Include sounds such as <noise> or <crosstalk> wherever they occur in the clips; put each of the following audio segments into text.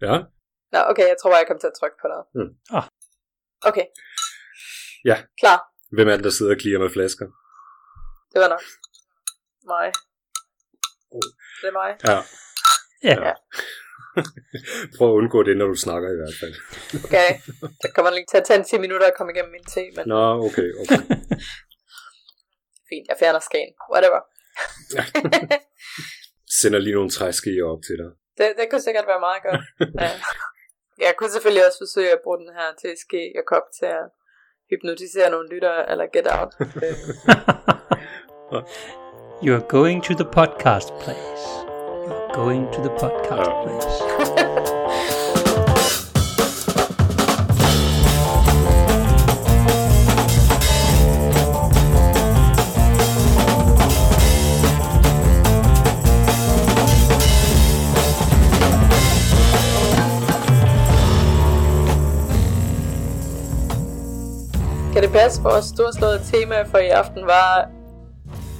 Ja. Nå, okay, jeg tror bare, jeg kom til at trykke på noget. Mm. Ah. Okay. Ja. Klar. Hvem er det, der sidder og klirer med flasker? Det var nok mig. Oh. Det er mig. Ja. Ja. Ja. <laughs> Prøv at undgå det, når du snakker i hvert fald. Okay. <laughs> Det kommer lige til at tage en 10 minutter at komme igennem min te, men Nå, okay, okay. <laughs> fint. Jeg fjerner skagen. Whatever. Sender lige nogle træskeer op til dig. Det, det kunne sikkert være meget godt. <laughs> Ja. Jeg kunne selvfølgelig også forsøge at bruge den her til ske og kop til at hypnotisere nogle lyttere, eller get out. <laughs> You are going to the podcast place. You are going to the podcast place. Passe, vores storslåede tema for i aften var,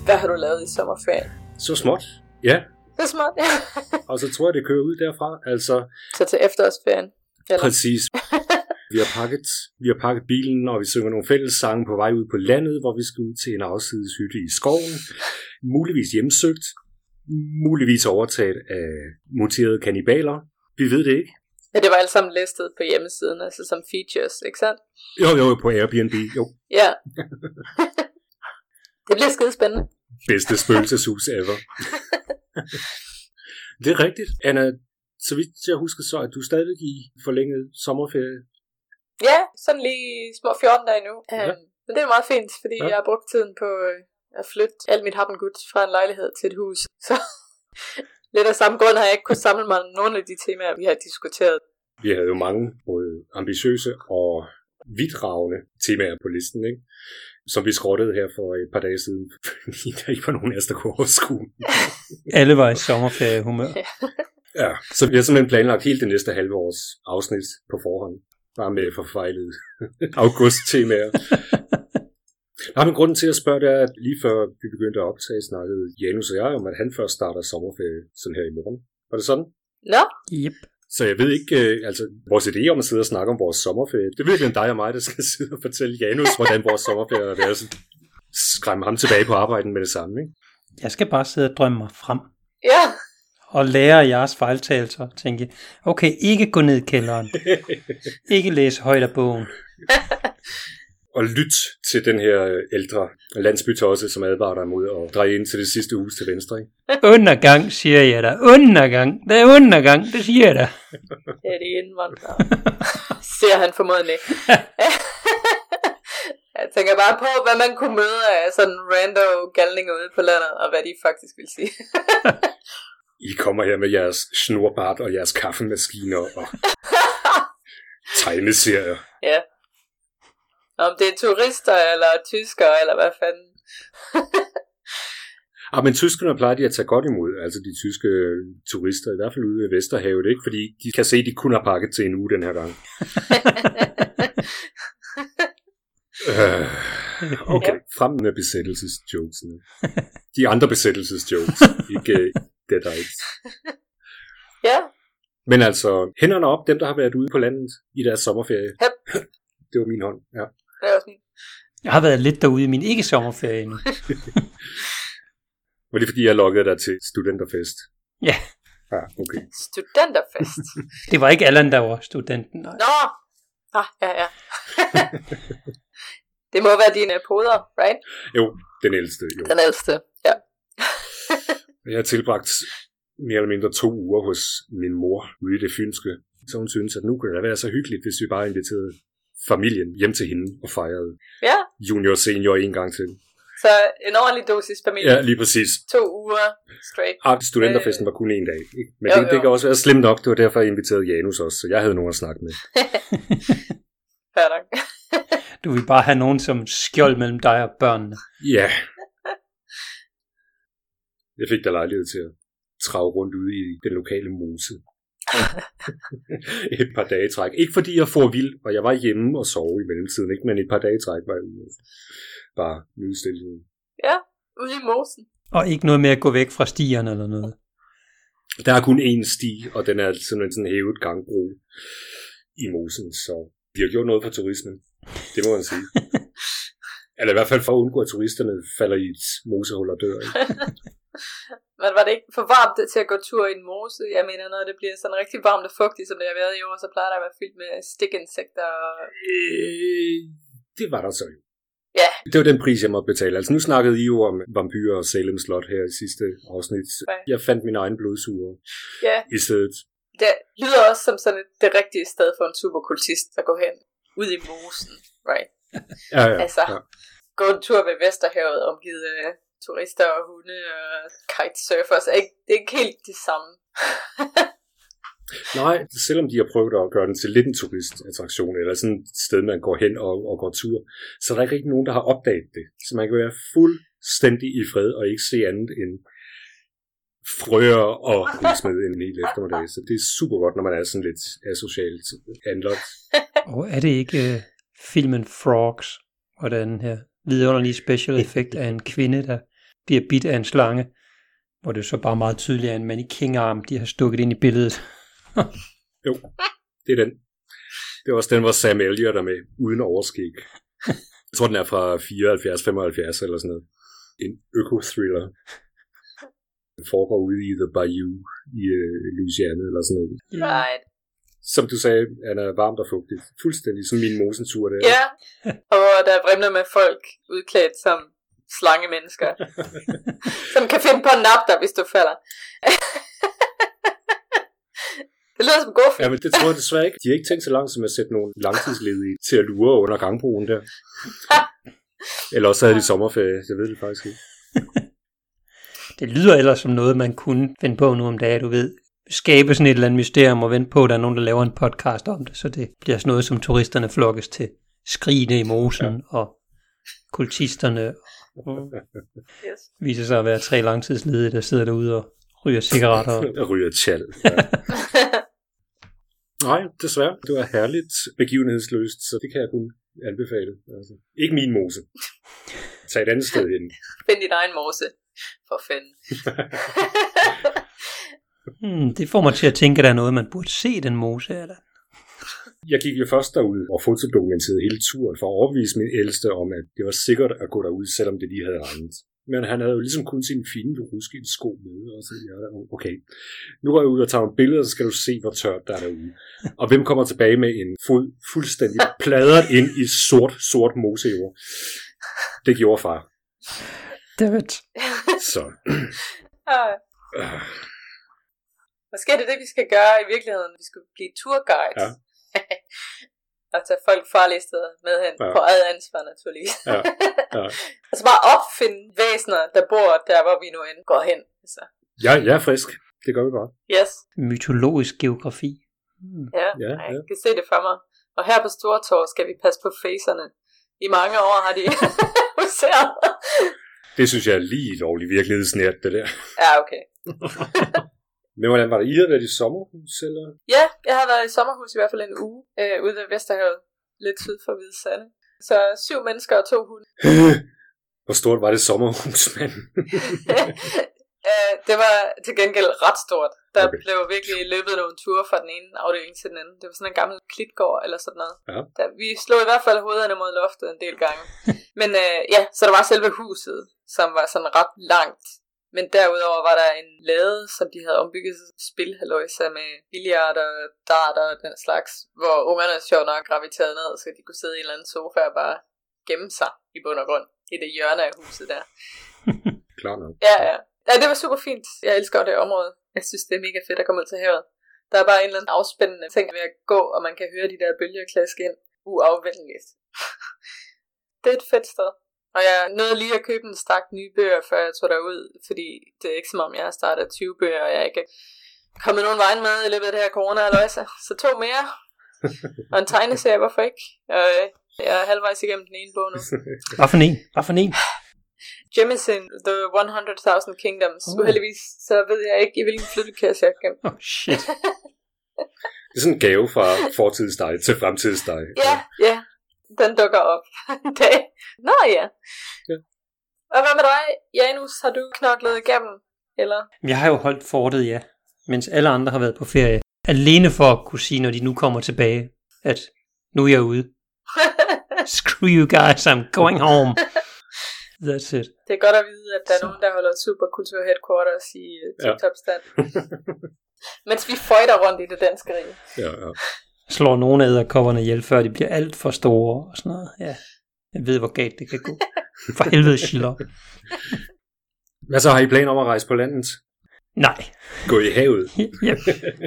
hvad har du lavet i sommerferien? Så småt. Ja, Det er smart, ja. <laughs> og så tror jeg, det kører ud derfra. Altså, Så til efterårsferien. Eller? præcis. <laughs> Vi har, pakket, vi har pakket bilen, og vi synger nogle fælles sange på vej ud på landet, hvor vi skal ud til en afsides hytte i skoven. Muligvis hjemsøgt. Muligvis overtaget af muterede kannibaler. Vi ved det ikke. Ja, det var alt sammen listet på hjemmesiden, altså som features, ikke sandt? Jo, jo, på Airbnb. Jo, Ja. <laughs> det bliver skide spændende. bedste spøgelseshus ever. <laughs> det er rigtigt. Anna, så vidt jeg husker så, at du stadig i forlænget sommerferie. Ja, sådan lige små 14 dage nu. Ja. Um, men det er meget fint, fordi Ja. jeg har brugt tiden på øh, at flytte alt mit happengud fra en lejlighed til et hus. <laughs> Så lidt af samme grund har jeg ikke kunnet samle mig om nogle af de temaer, vi har diskuteret. Vi havde jo mange både ambitiøse og vidtravende temaer på listen, ikke? som vi skrottede her for et par dage siden, <laughs> fordi der ikke var nogen af os, der kunne overskue. <laughs> Alle var i sommerferiehumør. <laughs> Ja, så vi har simpelthen planlagt hele det næste halve års afsnit på forhånd. Bare med forfejlede august-temaer. Nej, men grunden til at spørge, det er, at lige før vi begyndte at optage, snakkede Janus og jeg om, at han først starter sommerferie sådan her i morgen. Var det sådan? Nå, Yep. Så jeg ved ikke, øh, altså vores idé om at sidde og snakke om vores sommerferie, det er virkelig dig og mig, der skal <laughs> sidde og fortælle Janus, hvordan vores sommerferie er. været. Skræmme ham tilbage på arbejden med det samme, ikke? Jeg skal bare sidde og drømme mig frem. ja. Og lære af jeres fejltagelser. og Tænke, okay, ikke gå ned i kælderen. <laughs> Ikke læse højt af bogen. <laughs> Og lyt til den her ældre landsbytosse, som advarer dig mod at dreje ind til det sidste hus til venstre, ikke? Undergang, siger jeg da. Undergang. Det er undergang, det siger jeg da. Det er de indvandrere. <laughs> Ser han formodentlig. <laughs> Jeg tænker bare på, hvad man kunne møde af sådan rando galninger ude på landet, og hvad de faktisk vil sige. I kommer her med jeres snorbart og jeres kaffemaskiner og <laughs> tegneserier. ja. Om det er turister, eller tyskere, eller hvad fanden. <laughs> Ah, men tyskerne plejer de at tage godt imod, altså de tyske turister, i hvert fald ude ved Vesterhavet, ikke? Fordi de kan se, at de kun har pakket til en uge den her gang. <laughs> Øh, okay, frem med besættelsesjokesene. De andre besættelsesjokes, <laughs> ikke øh, det der ikke. ja, Men altså, hænderne op, dem der har været ude på landet i deres sommerferie. Hep. Det var min hånd, ja. <laughs> det er også min. Jeg har været lidt derude i min ikke-sommerferie nu. <laughs> Var det fordi, jeg lokkede dig til studenterfest? Ja. Ja, okay. Studenterfest. <laughs> Det var ikke Allan, der var studenten. Nej. Nå! Ah, ja, ja. det må være dine poder, right? Jo, den ældste, jo. Den ældste, ja. Jeg har tilbragt mere eller mindre to uger hos min mor ude i det fynske. Så hun synes, at nu kunne det være så hyggeligt, hvis vi bare inviterede familien hjem til hende og fejrede Ja, junior og senior en gang til. så en ordentlig dosis familie. Ja, lige præcis. To uger straight. Ah, studenterfesten var kun en dag. Ikke? Men Jo, det, det jo. kan også være slemt nok. Det var derfor, jeg inviterede Janus også, så jeg havde nogen at snakke med. <laughs> Fair nok. <laughs> Du vil bare have nogen som skjold mellem dig og børnene. Ja. Jeg fik da lejlighed til at trave rundt ude i den lokale mose. <laughs> et par dage træk. Ikke fordi jeg får vild, og jeg var hjemme og sov i mellemtiden, ikke? men et par dage træk var jeg ude. Bare nyde. Ja, ude i mosen. Og ikke noget med at gå væk fra stierne eller noget. Der er kun én sti, og den er simpelthen sådan en hævet gangbro i mosen, så vi har gjort noget for turismen. Det må man sige. <laughs> Eller i hvert fald for at undgå, at turisterne falder i et mosehul og dør. Ikke? <laughs> Men var det ikke for varmt til at gå tur i en mose? Jeg mener, når det bliver sådan rigtig varmt og fugtigt, som det har været i år, så plejer der at være fyldt med stikinsekter. Og... Øh, det var der så jo. Ja, Det var den pris, jeg måtte betale. Altså nu snakkede I jo om vampyrer og Salem Slot her i sidste afsnit. Ja. Jeg fandt min egen blodsuger ja. i stedet. Det lyder også som sådan et, det rigtige sted for en superkultist at gå hen. Ud i mosen, right? Ja, ja, Altså. ja. Gå en tur ved Vesterhavet, omgivet af turister og hunde og kitesurfers. Er ikke, det er ikke helt det samme. Nej, selvom de har prøvet at gøre den til lidt en turistattraktion, eller sådan et sted, man går hen og, og går tur, så er der ikke rigtig nogen, der har opdaget det. Så man kan være fuldstændig i fred og ikke se andet end frøer og guldsmed en hel eftermiddag. Så det er super godt, når man er sådan lidt asocialt anlagt. Og er det ikke uh, filmen Frogs, hvor der er den her vidunderlige special effekt af en kvinde, der bliver bidt af en slange, hvor det så bare meget tydeligt er en mannequin-arm, de har stukket ind i billedet. Jo, det er den. Det er også den, hvor Sam Elliott er med, uden overskæg. Jeg tror, den er fra 74, 75 eller sådan noget. En øko-thriller. Den foregår ude i The Bayou i uh, Louisiana eller sådan noget. Right. Som du sagde, han er varmt og fugtigt. Fuldstændig som min mosentur der. Ja, og der er vrimler med folk udklædt som slangemennesker, som kan finde på en nap dig, hvis du falder. det lyder som en god Ja, film. men det tror jeg desværre ikke. De har ikke tænkt så langt som at sætte nogle langtidsledige til at lure under gangbroen der. Eller også havde de sommerferie, jeg ved det faktisk ikke. <laughs> Det lyder ellers som noget, man kunne finde på nu om dagen, du ved. Skabe sådan et eller andet mysterium og vente på, at der er nogen, der laver en podcast om det, så det bliver sådan noget, som turisterne flokkes til. Skrigende i mosen ja. og kultisterne <laughs> Yes. viser sig at være tre langtidsledige, der sidder derude og ryger cigaretter. Og... <laughs> Ryger tjal. Ja. <laughs> Nej, desværre. Det var herligt begivenhedsløst, så det kan jeg kun anbefale. Altså, ikke min mose. Tag et andet sted hen. Find din egen morse. For fanden. Hmm, det får mig til at tænke, at der er noget, man burde se den mose, eller? Jeg gik jo først derud og fotodokumenterede hele turen for at overbevise min ældste om, at det var sikkert at gå derud, selvom det lige havde regnet. Men han havde jo ligesom kun sin fine ruske sko med, og så jeg der, okay, nu går jeg ud og tager nogle billeder, så skal du se, hvor tørt der er derude. <laughs> Og hvem kommer tilbage med en fod fuldstændig pladret ind i sort, sort mosejord? Det gjorde far. Dammit. <laughs> Så Ah, øh, Måske er det det, vi skal gøre i virkeligheden. Vi skal blive turguides. Ja. Og tage folk farlige steder med hen. Ja. Ja. På eget ansvar, naturligvis. Ja. Ja. <laughs> altså bare opfinde væsener, der bor der, hvor vi nu end går hen. Altså, jeg, jeg er frisk. Det gør vi bare. yes. Mytologisk geografi. Hmm. Ja, Ja, ja, ja. jeg kan se det for mig. Og her på Stortorv skal vi passe på facerne. I mange år har de <laughs> huseret. Det synes jeg er lige lovligt virkelighedsnært, det der. Ja, okay. <laughs> Men hvordan var det? I havde været i sommerhus, eller? Ja, jeg har været i sommerhus i hvert fald en uge, øh, ude ved Vesterhavet, lidt syd for Hvide Sande. Så syv mennesker og to hunde. <laughs> Hvor stort var det sommerhus, mand? <laughs> øh, det var til gengæld ret stort. Der Okay. okay. blev virkelig løbet nogle ture fra den ene afdeling til den anden. Det var sådan en gammel klitgård eller sådan noget. Ja. Der, vi slog i hvert fald hovederne mod loftet en del gange. <laughs> Men øh, ja, så der var selve huset, som var sådan ret langt. Men derudover var der en lade, som de havde ombygget spilhaløjsa med billiard og dart og den slags, hvor ungerne sjovt nok graviterede ned, så de kunne sidde i en eller anden sofa og bare gemme sig i bund og grund i det hjørne af huset der. <laughs> Klar nok. Ja, ja. Ja, det var super fint. Jeg elsker det område. Jeg synes, det er mega fedt at komme ud til havet. Der er bare en eller anden afspændende ting ved at gå, og man kan høre de der bølger klaske ind uafvendeligt. <laughs> det er et fedt sted. Og jeg nåede lige at købe en stak nye bøger, før jeg tog derud, fordi det er ikke som om, jeg har startet 20 bøger, og jeg ikke er kommet nogen vejen med i løbet af det her corona -aløjse. Så to mere. <laughs> Og en tegneserie, hvorfor ikke? Og øh, jeg er halvvejs igennem den ene bog nu. <laughs> Hvad for en? Hvad for en? <sighs> Jemison, The 100.000 Kingdoms. Uh. Uheldigvis, så ved jeg ikke, i hvilken flyttekasse jeg kan. Oh, shit. <laughs> Det er sådan en gave fra fortidsdej til fremtidsdej. Ja, ja. Den dukker op <laughs> en dag. Nå ja. Ja. Og hvad med dig, Janus? Har du knoklet igennem? Eller? Jeg har jo holdt fortet, ja. mens alle andre har været på ferie. Alene for at kunne sige, når de nu kommer tilbage, at nu er jeg ude. <laughs> Screw you guys, I'm going home. <laughs> That's it. Det er godt at vide, at der er nogen, der holder superkultur headquarters i uh, tip-top-stand. Mens vi føjter rundt i det danske rige. Ja, ja. Slår nogle af æderkopperne ihjel, før de bliver alt for store og sådan noget. Ja, jeg ved, hvor galt det kan gå. For <laughs> helvede, Schiller. Hvad så, har I planer om at rejse på landet? Nej, Gå i havet? <laughs> jeg,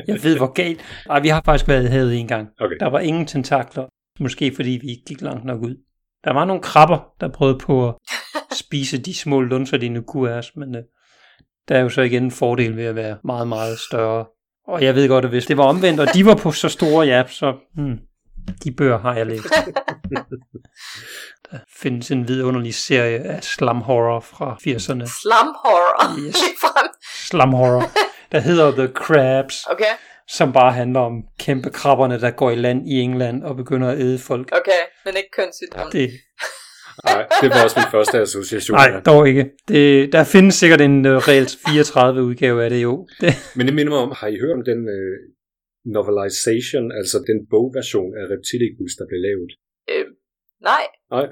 jeg ved, hvor galt. Ej, vi har faktisk været i havet en gang. Okay. Der var ingen tentakler. Måske fordi vi ikke gik langt nok ud. Der var nogle krabber, der prøvede på at <laughs> spise de små lunser, de nu kunne af os, men øh, der er jo så igen en fordel ved at være meget, meget større. Og jeg ved godt, at hvis det var omvendt, og de var på så store, ja, så hmm, de bøger har jeg læst. <laughs> Der findes en vidunderlig serie af slam horror fra 80'erne. Slam horror. Yes. <laughs> Slam horror, der hedder The Crabs, Okay, som bare handler om kæmpe krabberne, der går i land i England og begynder at æde folk. okay, men ikke kønssygdom. Det, Nej, det var også min første association. nej, dog ikke. Det, der findes sikkert en uh, reelt 34 udgave af det jo. Det, Men det minder mig om, har I hørt om den uh, novelization, altså den bogversion af Reptilicus, der blev lavet? Øh, nej, Nej.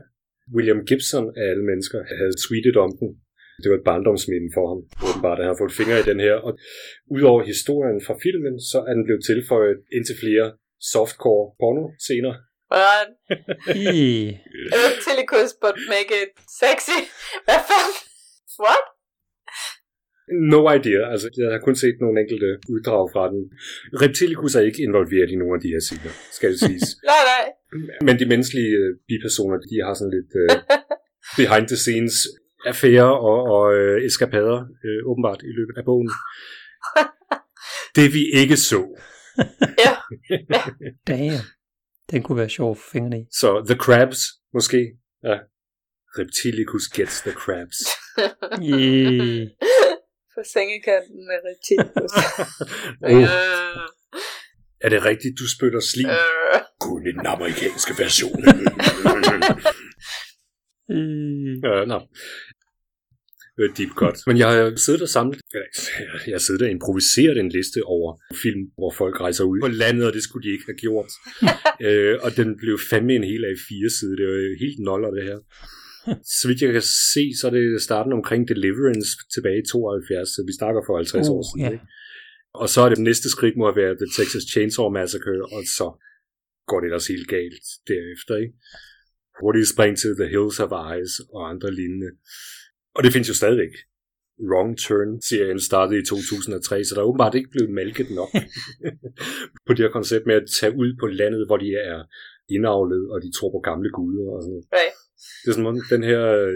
William Gibson af alle mennesker havde tweetet om den. Det var et barndomsminde for ham, åbenbart, at han har fået fingre i den her. Og udover historien fra filmen, så er den blevet tilføjet indtil flere softcore porno scener. What? i, Reptilicus, but make it sexy. Hvad fanden? What? No idea. Altså, jeg har kun set nogle enkelte uddrag fra den. Reptilicus er ikke involveret i nogen af de her scener, skal det siges. <laughs> Nej, nej. Men de menneskelige øh, bipersoner, de har sådan lidt øh, behind the scenes affærer og, og øh, eskapader, øh, åbenbart, i løbet af bogen. <laughs> Det vi ikke så. Ja, damn. Den kunne være sjov for fingrene i. Så The Crabs, måske. Ja. Reptilicus gets the crabs. <laughs> I, på sengekanten med Reptilicus. <laughs> Øh, er det rigtigt, du spytter slim? øh. Kun i den amerikanske version. <laughs> Ja, nå. Øh, Deep cut. Men jeg har siddet og samlet, <laughs> jeg har siddet og improviseret en liste over film, hvor folk rejser ud på landet, og det skulle de ikke have gjort. <laughs> øh, og den blev fandme en hel af fire side. Det var helt noller, det her. Så vidt jeg kan se, så er det starten omkring Deliverance tilbage i 72, så vi snakker for 50 år Uh, siden. ja. Ikke? Og så er det næste skridt må have været The Texas Chainsaw Massacre, og så går det ellers helt galt derefter. Ikke? Hurtigt spring til The Hills of Eyes og andre lignende. Og det findes jo stadigvæk. Wrong Turn-serien startede i 2003, så der er åbenbart ikke blevet malket nok <laughs> på det her koncept med at tage ud på landet, hvor de er indavlet, og de tror på gamle guder og sådan noget. Right. Det er som om den her øh,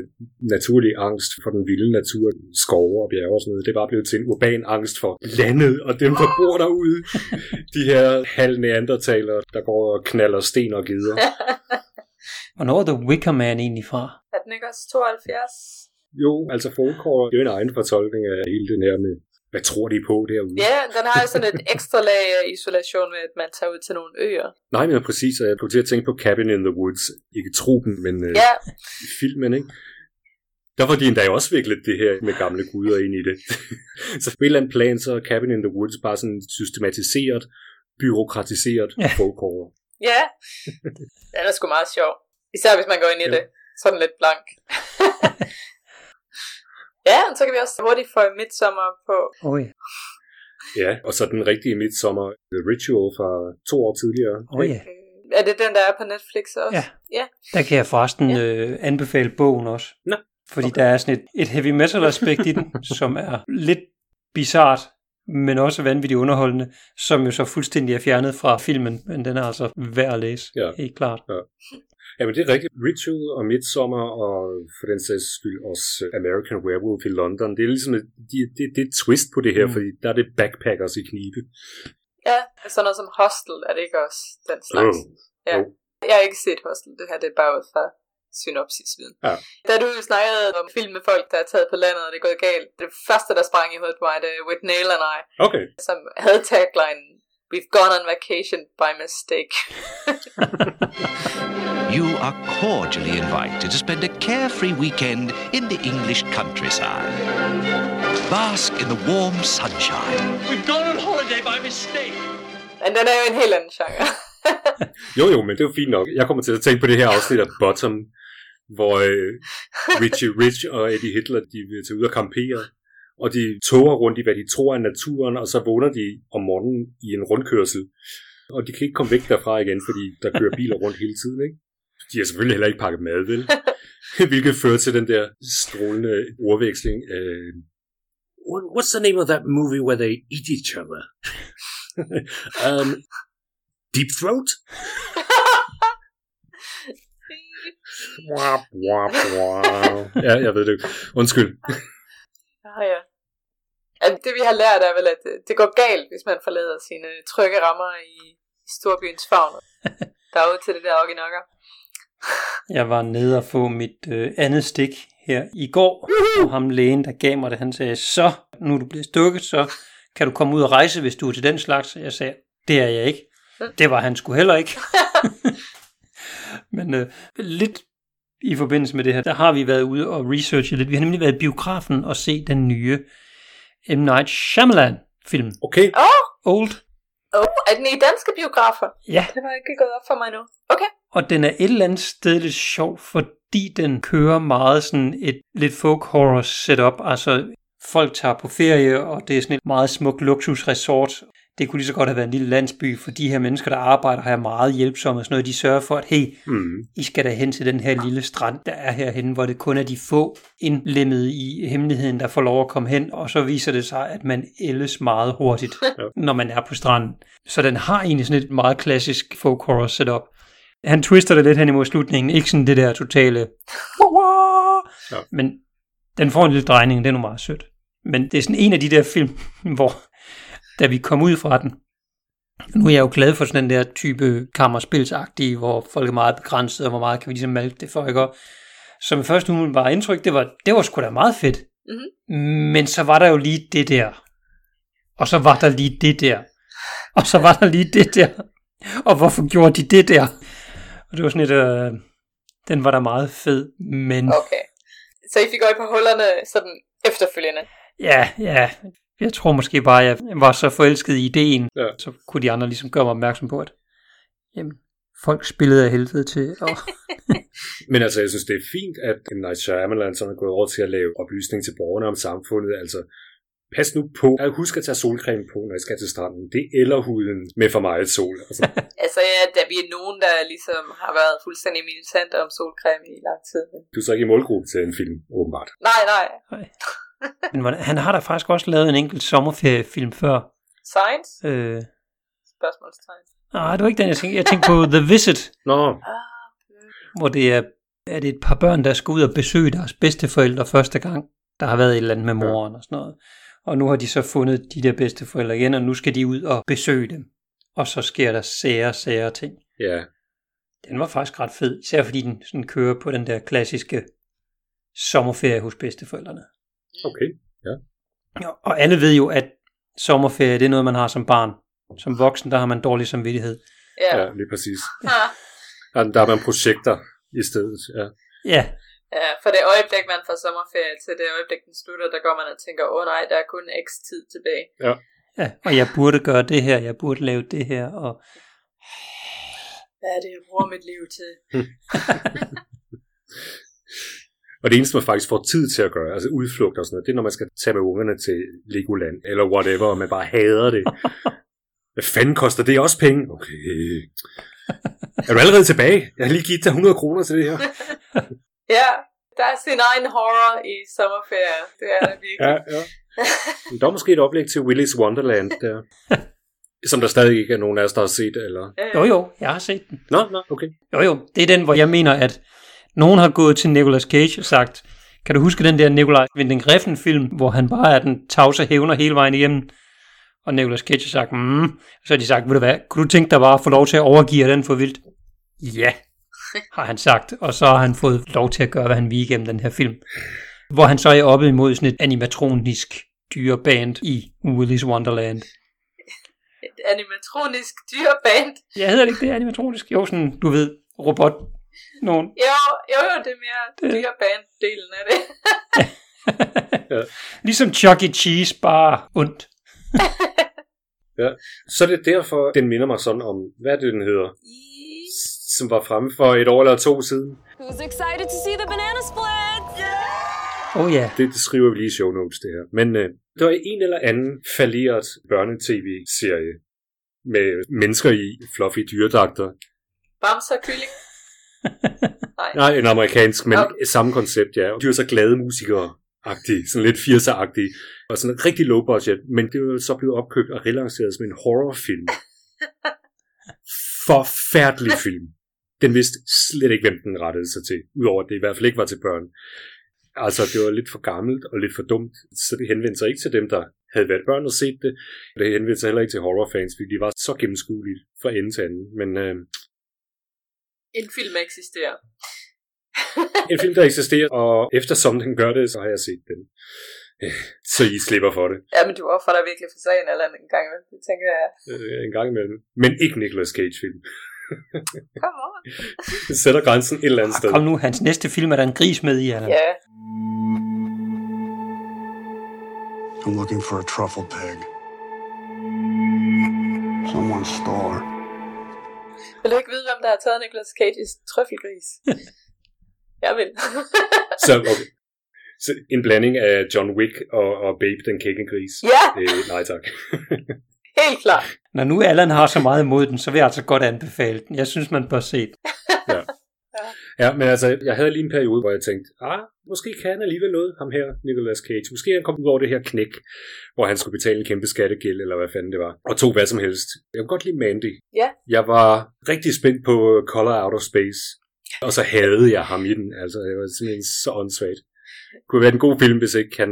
naturlige angst for den vilde natur, skove og bjerge og sådan noget, det er bare blevet til en urban angst for landet og dem, der bor derude. De her halv neandertalere, der går og knaller sten og gider. <laughs> hvornår er The Wicker Man egentlig fra? Er den ikke også 72? Jo, altså folkcore, det er jo en egen fortolkning af hele den her med, hvad tror de på derude? Ja, den har jo sådan et ekstra lag af isolation med, at man tager ud til nogle øer. Nej, men præcis, og jeg kom til at tænke på Cabin in the Woods. Ikke tropen, men øh, Ja, filmen, ikke? Der var de endda også viklet det her med gamle guder ind i det. <laughs> så på et eller andet plan, så er Cabin in the Woods bare sådan systematiseret, byråkratiseret Ja. folkcore. ja. Den er sgu meget sjov. Især hvis man går ind i Ja. det. Sådan lidt blank. <laughs> ja, og så kan vi også hurtigt få Midsommer på. Oh, ja. Ja, og så den rigtige midsommer, The Ritual fra to år tidligere. Oh, ja. Øh, Er det den, der er på Netflix også? Ja. ja. Der kan jeg forresten øh, anbefale bogen også. Nå, Fordi der er sådan et, et heavy metal aspekt i den, <laughs> som er lidt bizart, men også vanvittigt underholdende, som jo så fuldstændig er fjernet fra filmen, men den er altså værd at læse, Ja. helt klart. Ja, men det er rigtigt. Ritual og Midsommer, og for den sags skyld også øh, American Werewolf i London. Det er ligesom et, det, det, det er et twist på det her, Mm. fordi der er det backpackers i knibe. Ja, sådan noget som Hostel, er det ikke også den slags? Jo. Ja. Jo. Jeg har ikke set Hostel, det her det er bare ud fra synopsisviden. Ja. Da du snakkede om film med folk, der er taget på landet, og det er gået galt, det første, der sprang i hovedet på mig, det er Nail and I, Okay. som havde tagline We've gone on vacation by mistake. You are cordially invited to spend a carefree weekend in the English countryside. Bask in the warm sunshine. We've gone on holiday by mistake. Men den er jo en helt anden genre. Jo, jo, men det er jo fint nok. Jeg kommer til at tænke på det her afsnit af Bottom, hvor øh, Richie Rich og Eddie Hitler, de vil tage ud og campere, og de toger rundt i, hvad de tror er naturen, og så vågner de om morgenen i en rundkørsel, og de kan ikke komme væk derfra igen, fordi der kører biler rundt hele tiden, ikke? De har selvfølgelig heller ikke pakket mad, vel? <laughs> Hvilket fører til den der strålende ordveksling. Øh, What's the name of that movie where they eat each other? <laughs> um, Deep Throat? Wap, wap, wap. Ja, jeg ved det. Undskyld. Ja, ja. Altså, det vi har lært er vel, at øh, det går galt, hvis man forlader sine trygge rammer i, storbyens favn. Der er ud til det der okinakker. Jeg var nede og få mit øh, andet stik her i går, og ham lægen, der gav mig det, han sagde, så nu er du blevet stukket, så kan du komme ud og rejse, hvis du er til den slags. Jeg sagde, det er jeg ikke. Det var han sgu heller ikke. <laughs> Men øh, lidt i forbindelse med det her, der har vi været ude og researche lidt. Vi har nemlig været i biografen og se den nye M. Night Shyamalan film. Okay, oh, Old. oh, er den i danske biografer? Ja, Det var ikke gået op for mig nu. Okay. og den er et eller andet sted lidt sjov, fordi den kører meget sådan et lidt folk horror setup. Altså folk tager på ferie, og det er sådan et meget smukt luksusresort. Det kunne lige så godt have været en lille landsby, for de her mennesker, der arbejder her, er meget hjælpsomme og sådan noget. De sørger for, at hey, mm. I skal da hen til den her lille strand, der er herhen, hvor det kun er de få indlemmede i hemmeligheden, der får lov at komme hen, og så viser det sig, at man ældes meget hurtigt, <laughs> Ja. når man er på stranden. Så den har egentlig sådan et meget klassisk folk horror setup. Han twister det lidt hen imod slutningen, ikke sådan det der totale, Ja. men den får en lille drejning, det er nu meget sødt. Men det er sådan en af de der film, <laughs> hvor da vi kom ud fra den, nu er jeg jo glad for sådan den der type kammerspilsagtige, hvor folk er meget begrænset, og hvor meget kan vi ligesom malke det for, ikke? Og Så mit første umiddelbare indtryk, det var, det var sgu da meget fedt. Mhm. Men så var der jo lige det der. Og så var der lige det der. Og så var der lige det der. Og hvorfor gjorde de det der? Og det var sådan et, øh, den var da meget fed, men Okay. Så I fik øje på hullerne sådan efterfølgende. ja, ja, jeg tror måske bare, jeg var så forelsket i ideen, Ja. så kunne de andre ligesom gøre mig opmærksom på, at jamen, folk spillede af helvede til, og <laughs> Men altså, jeg synes, det er fint, at M. Night Shyamalan sådan er gået over til at lave oplysning til borgerne om samfundet. Altså, pas nu på. at Husk at tage solcreme på, når I skal til stranden. Det eller huden med for meget sol. Altså, <laughs> Altså, ja, da vi er nogen, der ligesom har været fuldstændig militante om solcreme i lang tid. Du er så ikke i målgruppe til en film, åbenbart. Nej, nej. Men han har da faktisk også lavet en enkelt sommerferiefilm før. Science? Øh, Spørgsmålstegn. nej, det var ikke den, jeg tænkte. Jeg tænkte på The Visit, Nå, hvor det er, er det et par børn, der skal ud og besøge deres bedsteforældre første gang. Der har været et eller andet med moren og sådan noget. Og nu har de så fundet de der bedsteforældre igen, og nu skal de ud og besøge dem. Og så sker der sære, sære ting. ja. Den var faktisk ret fed, især fordi den sådan kører på den der klassiske sommerferie hos bedsteforældrene. Okay. Ja, Og alle ved jo, at sommerferie, det er noget, man har som barn. Som voksen, der har man dårlig samvittighed. Ja. Ja, lige præcis. Ja, Der er man projekter i stedet. Ja. Ja, Ja, for det øjeblik, man får sommerferie til det øjeblik, den slutter, der går man og tænker, åh oh, nej, der er kun x tid tilbage. ja, og jeg burde gøre det her, jeg burde lave det her, og Hvad er det, jeg bruger mit liv til? <laughs> <laughs> Og det eneste, man faktisk får tid til at gøre, altså udflugt og sådan noget, det er, når man skal tage med ungerne til Legoland, eller whatever, og man bare hader det. <laughs> Hvad fanden koster det også penge? Okay. Er du allerede tilbage? Jeg har lige givet dig 100 kroner til det her. <laughs> Ja, der er sin egen horror i sommerferie. Det er der virkelig. Ja, ja. Men Der er måske et oplæg til Willy's Wonderland der. <laughs> Som der stadig ikke er nogen af os, der har set, eller... Øh, jo jo, jeg har set den. Nå, nå, okay. Jo jo, det er den, hvor jeg mener, at nogen har gået til Nicolas Cage og sagt, kan du huske den der Nicolas Winding Refn film, hvor han bare er den tavse hævner hele vejen igennem? Og Nicolas Cage har sagt, mm. så har de sagt, ved du hvad, kunne du tænke dig bare at få lov til at overgive den for vildt? Ja, har han sagt, og så har han fået lov til at gøre, hvad han vil igennem den her film. Hvor han så er oppe imod sådan et animatronisk dyreband i Willy's Wonderland. animatronisk dyreband. Jeg hedder det ikke det animatronisk. Jo, sådan, du ved, robot. Nogen. Jo, jo, jo, det er mere dyreband-delen af det. <laughs> Ligesom Chuck E. Cheese, bare ondt. <laughs> Så er det derfor, den minder mig sådan om, hvad er det, den hedder? Som var fremme for et år eller to siden. Who's excited to see the banana split? Åh oh, ja. Det, det skriver vi lige i show notes, det her. Men øh, der var en eller anden falderet børnetv-serie med mennesker i fluffy dyredragter. Bamser kylling. Nej, en amerikansk, men Okay. samme koncept, ja. De var så glade musikere agtige, sådan lidt 80'er-agtige, og sådan en rigtig low budget, men det var så blevet opkøbt og relanceret som en horrorfilm. Forfærdelig film. Den vidste slet ikke, hvem den rettede sig til, udover at det i hvert fald ikke var til børn. Altså, det var lidt for gammelt og lidt for dumt, så det henvendte sig ikke til dem, der havde været børn og set det. Det henvendte sig heller ikke til horrorfans, fordi de var så gennemskuelige fra ende til anden. Men øh, En film eksisterer. en film, der eksisterer, og eftersom den gør det, så har jeg set den. <laughs> Så I slipper for det Ja, men du offrer dig virkelig for sagen eller en gang, vel? Det tænker jeg. øh, en gang imellem. Men ikke Nicolas Cage-film. <laughs> Come on. Det sætter grænsen et eller andet sted. Ah, kom nu, hans næste film er der en gris med i, Allan. Ja, I'm looking for a truffle pig. Someone stole her. Vil du ikke vide, hvem der har taget Nicolas Cage's trøffelgris? <laughs> jeg vil. <laughs> Så, okay. Så en blanding af John Wick og, og Babe, den kække gris. ja, Øh, nej tak. <laughs> helt klart. Når nu Allan har så meget imod den, så vil jeg altså godt anbefale den. Jeg synes, man bør se den. Ja, men altså, jeg havde lige en periode, hvor jeg tænkte, ah, måske kan han alligevel noget, ham her, Nicolas Cage. Måske han kom ud over det her knæk, hvor han skulle betale en kæmpe skattegæld, eller hvad fanden det var, og tog hvad som helst. Jeg kunne godt lide Mandy. Ja. Jeg var rigtig spændt på Color Out of Space, og så havde jeg ham i den. Altså, det var simpelthen så åndssvagt. Det kunne være en god film, hvis ikke han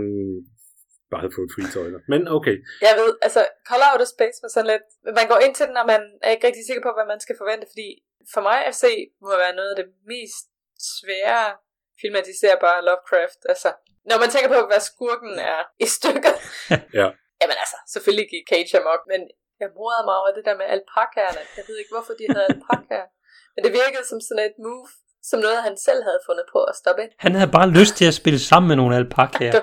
bare havde fået frie tøjler. Men okay. Jeg ved, altså, Call Out of Space var sådan lidt... Man går ind til den, og man er ikke rigtig sikker på, hvad man skal forvente, fordi for mig at se, må være noget af det mest svære filmatiserbare Lovecraft. Altså, når man tænker på, hvad skurken er i stykker. <laughs> Ja. Jamen altså, selvfølgelig gik Cage amok, men jeg morede mig over det der med alpakaerne. Jeg ved ikke, hvorfor de havde alpakaer. <laughs> Men det virkede som sådan et move, som noget, han selv havde fundet på at stoppe ind. Han havde bare lyst til at spille sammen med nogle alpakaer.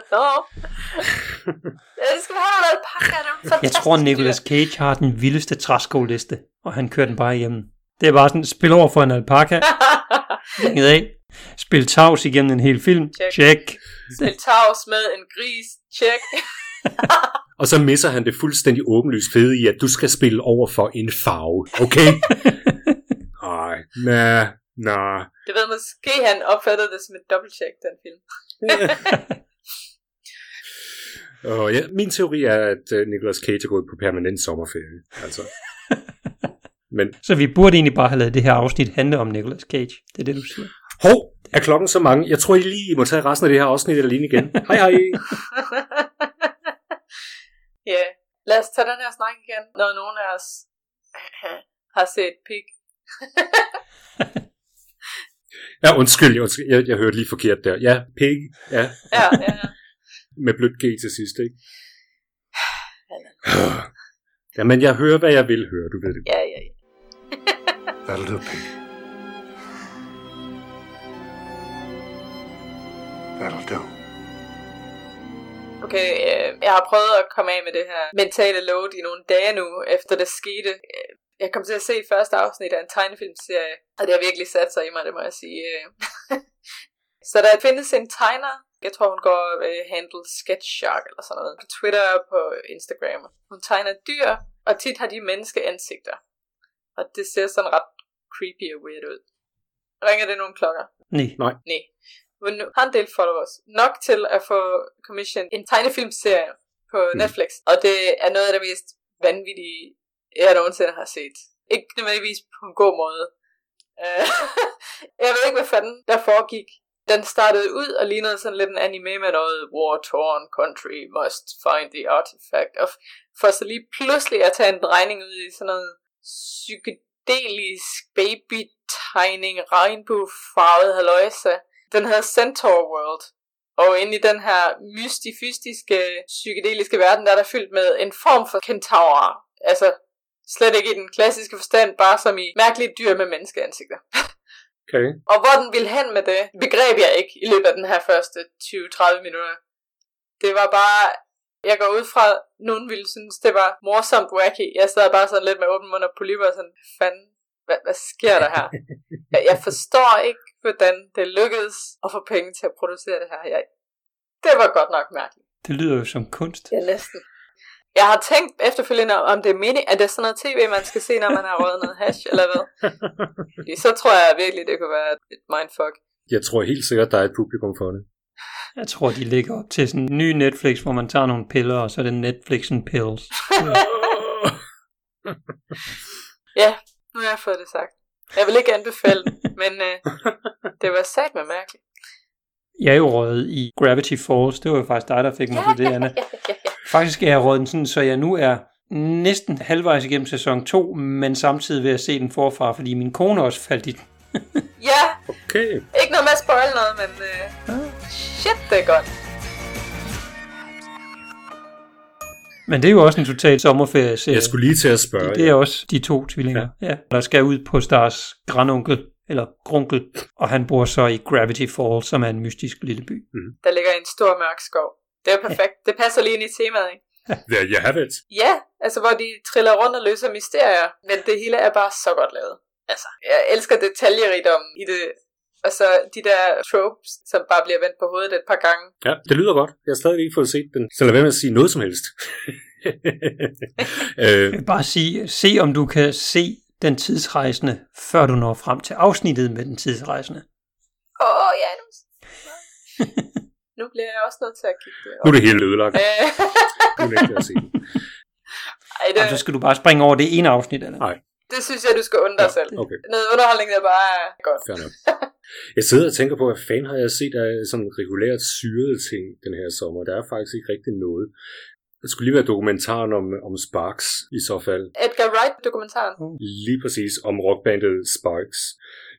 Ja, det skal have nogle alpakaer. er Jeg tror, Nicolas Cage har den vildeste træskoliste, og han kører den bare igennem. Det er bare sådan, spil over for en alpaka, <laughs> dyr. ringet af, spil tavs igennem en hel film, Check. check. Spil tavs med en gris. Check. <laughs> Og så misser han det fuldstændig åbenlyst fede i, at du skal spille over for en farve. Okay? <laughs> Nej, nej, nej. Det ved måske, han opfattede det som et dobbeltcheck, den film. Og ja, min teori er, at uh, Nicolas Cage er gået på permanent sommerferie. Altså. Men Så vi burde egentlig bare have lavet det her afsnit handle om Nicolas Cage. Det er det, du siger. hov, er klokken så mange? Jeg tror, I lige må tage resten af det her afsnit alene igen. <laughs> Hej hej. <laughs> Ja, lad os tage den her snak igen, når nogen af os <laughs> har set pig. Ja, undskyld, jeg, undskyld, jeg, jeg hørte lige forkert der. Ja, pig, ja, Ja, ja, ja. med blødt G til sidst, ikke? <sighs> Ja, <sighs> men jeg hører, hvad jeg vil høre, du ved det. ja, ja, ja. That'll do, pig. That'll do. Okay, øh, jeg har prøvet at komme af med det her mentale load i nogle dage nu, efter det skete. Øh, jeg kom til at se første afsnit af en tegnefilmserie, og det har virkelig sat sig i mig, det må jeg sige. Øh. <laughs> Så der findes en tegner, jeg tror hun går ved øh, handle Sketch Shark eller sådan noget, på Twitter og på Instagram. Hun tegner dyr, og tit har de menneskeansigter. Og det ser sådan ret creepy og weird ud. Ringer det nogle klokker? Nej. Nej. Hun har en del followers. Nok til at få commission en tegnefilmserie på Mm. Netflix. Og det er noget af det mest vanvittige, jeg nogensinde har set. Ikke nødvendigvis på en god måde. Øh, <laughs> jeg ved ikke, hvad fanden der foregik. Den startede ud og lignede sådan lidt en anime med noget war-torn country must find the artifact. Og for så lige pludselig at tage en drejning ud i sådan noget psykedelisk baby-tegning, regnbuefarvet haløjse. Den hedder Centaur World. Og inde i den her mystifystiske, psykedeliske verden, der er der fyldt med en form for kentaurer. Altså Slet ikke i den klassiske forstand, bare som i mærkelige dyr med menneskeansigter. <laughs> Okay. Og hvor den ville hen med det, begreb jeg ikke i løbet af den her første 20-30 minutter. Det var bare, jeg går ud fra, at nogen ville synes, det var morsomt wacky. Jeg sad bare sådan lidt med åben mund og polyper og sådan, fanden, hvad, hvad sker der her? <laughs> Jeg, jeg forstår ikke, hvordan det lykkedes at få penge til at producere det her. Jeg, det var godt nok mærkeligt. Det lyder jo som kunst. Ja, næsten. Jeg har tænkt efterfølgende, om det er mening, at det er sådan noget tv, man skal se, når man har røget noget hash, eller hvad. Fordi <laughs> så tror jeg virkelig, det kunne være et mindfuck. Jeg tror helt sikkert, der er et publikum for det. Jeg tror, de ligger op til sådan en ny Netflix, hvor man tager nogle piller, og så er det Netflix and pills. <laughs> Ja, nu har jeg fået det sagt. Jeg vil ikke anbefale <laughs> men øh, det var sat med mærkeligt. Jeg er jo røget i Gravity Falls. Det var jo faktisk dig, der fik mig til det, Anna. ja, ja, ja. Faktisk er jeg røget den sådan, så jeg nu er næsten halvvejs igennem sæson 2, men samtidig ved at se den forfra, fordi min kone også faldt i den. Ja, Okay. ikke noget med at spoil noget, men øh, shit, det er godt. Men det er jo også en total sommerferie Jeg skulle lige til at spørge. Det er også de to tvillinger, ja. ja. Der skal ud på Stars grandonkel, eller grunkel, og han bor så i Gravity Falls, som er en mystisk lille by. Der ligger en stor mørk skov. Det er perfekt. Det passer lige ind i temaet, ikke? There you have it. Ja, altså hvor de triller rundt og løser mysterier, men det hele er bare så godt lavet. Altså, jeg elsker detaljerigdom i det, og så de der tropes, som bare bliver vendt på hovedet et par gange. Ja, det lyder godt. Jeg har stadig ikke fået set den. Så lad være med at sige noget som helst. <laughs> øh, bare sige, se om du kan se den tidsrejsende, før du når frem til afsnittet med den tidsrejsende. Åh, oh, ja, nu... <laughs> nu bliver jeg også nødt til at kigge det nu er det hele ødelagt. <laughs> Nu nægter jeg at se den. Ej, det, Og så skal du bare springe over det ene afsnit, eller? Nej. Det synes jeg, du skal undre dig selv. Okay, Noget underholdning, der bare er godt. fair nok. Jeg sidder og tænker på, hvad fanden har jeg set af sådan regulært syrede ting den her sommer. Der er faktisk ikke rigtig noget. Det skulle lige være dokumentaren om, om Sparks i så fald. Edgar Wright-dokumentaren. Lige præcis om rockbandet Sparks.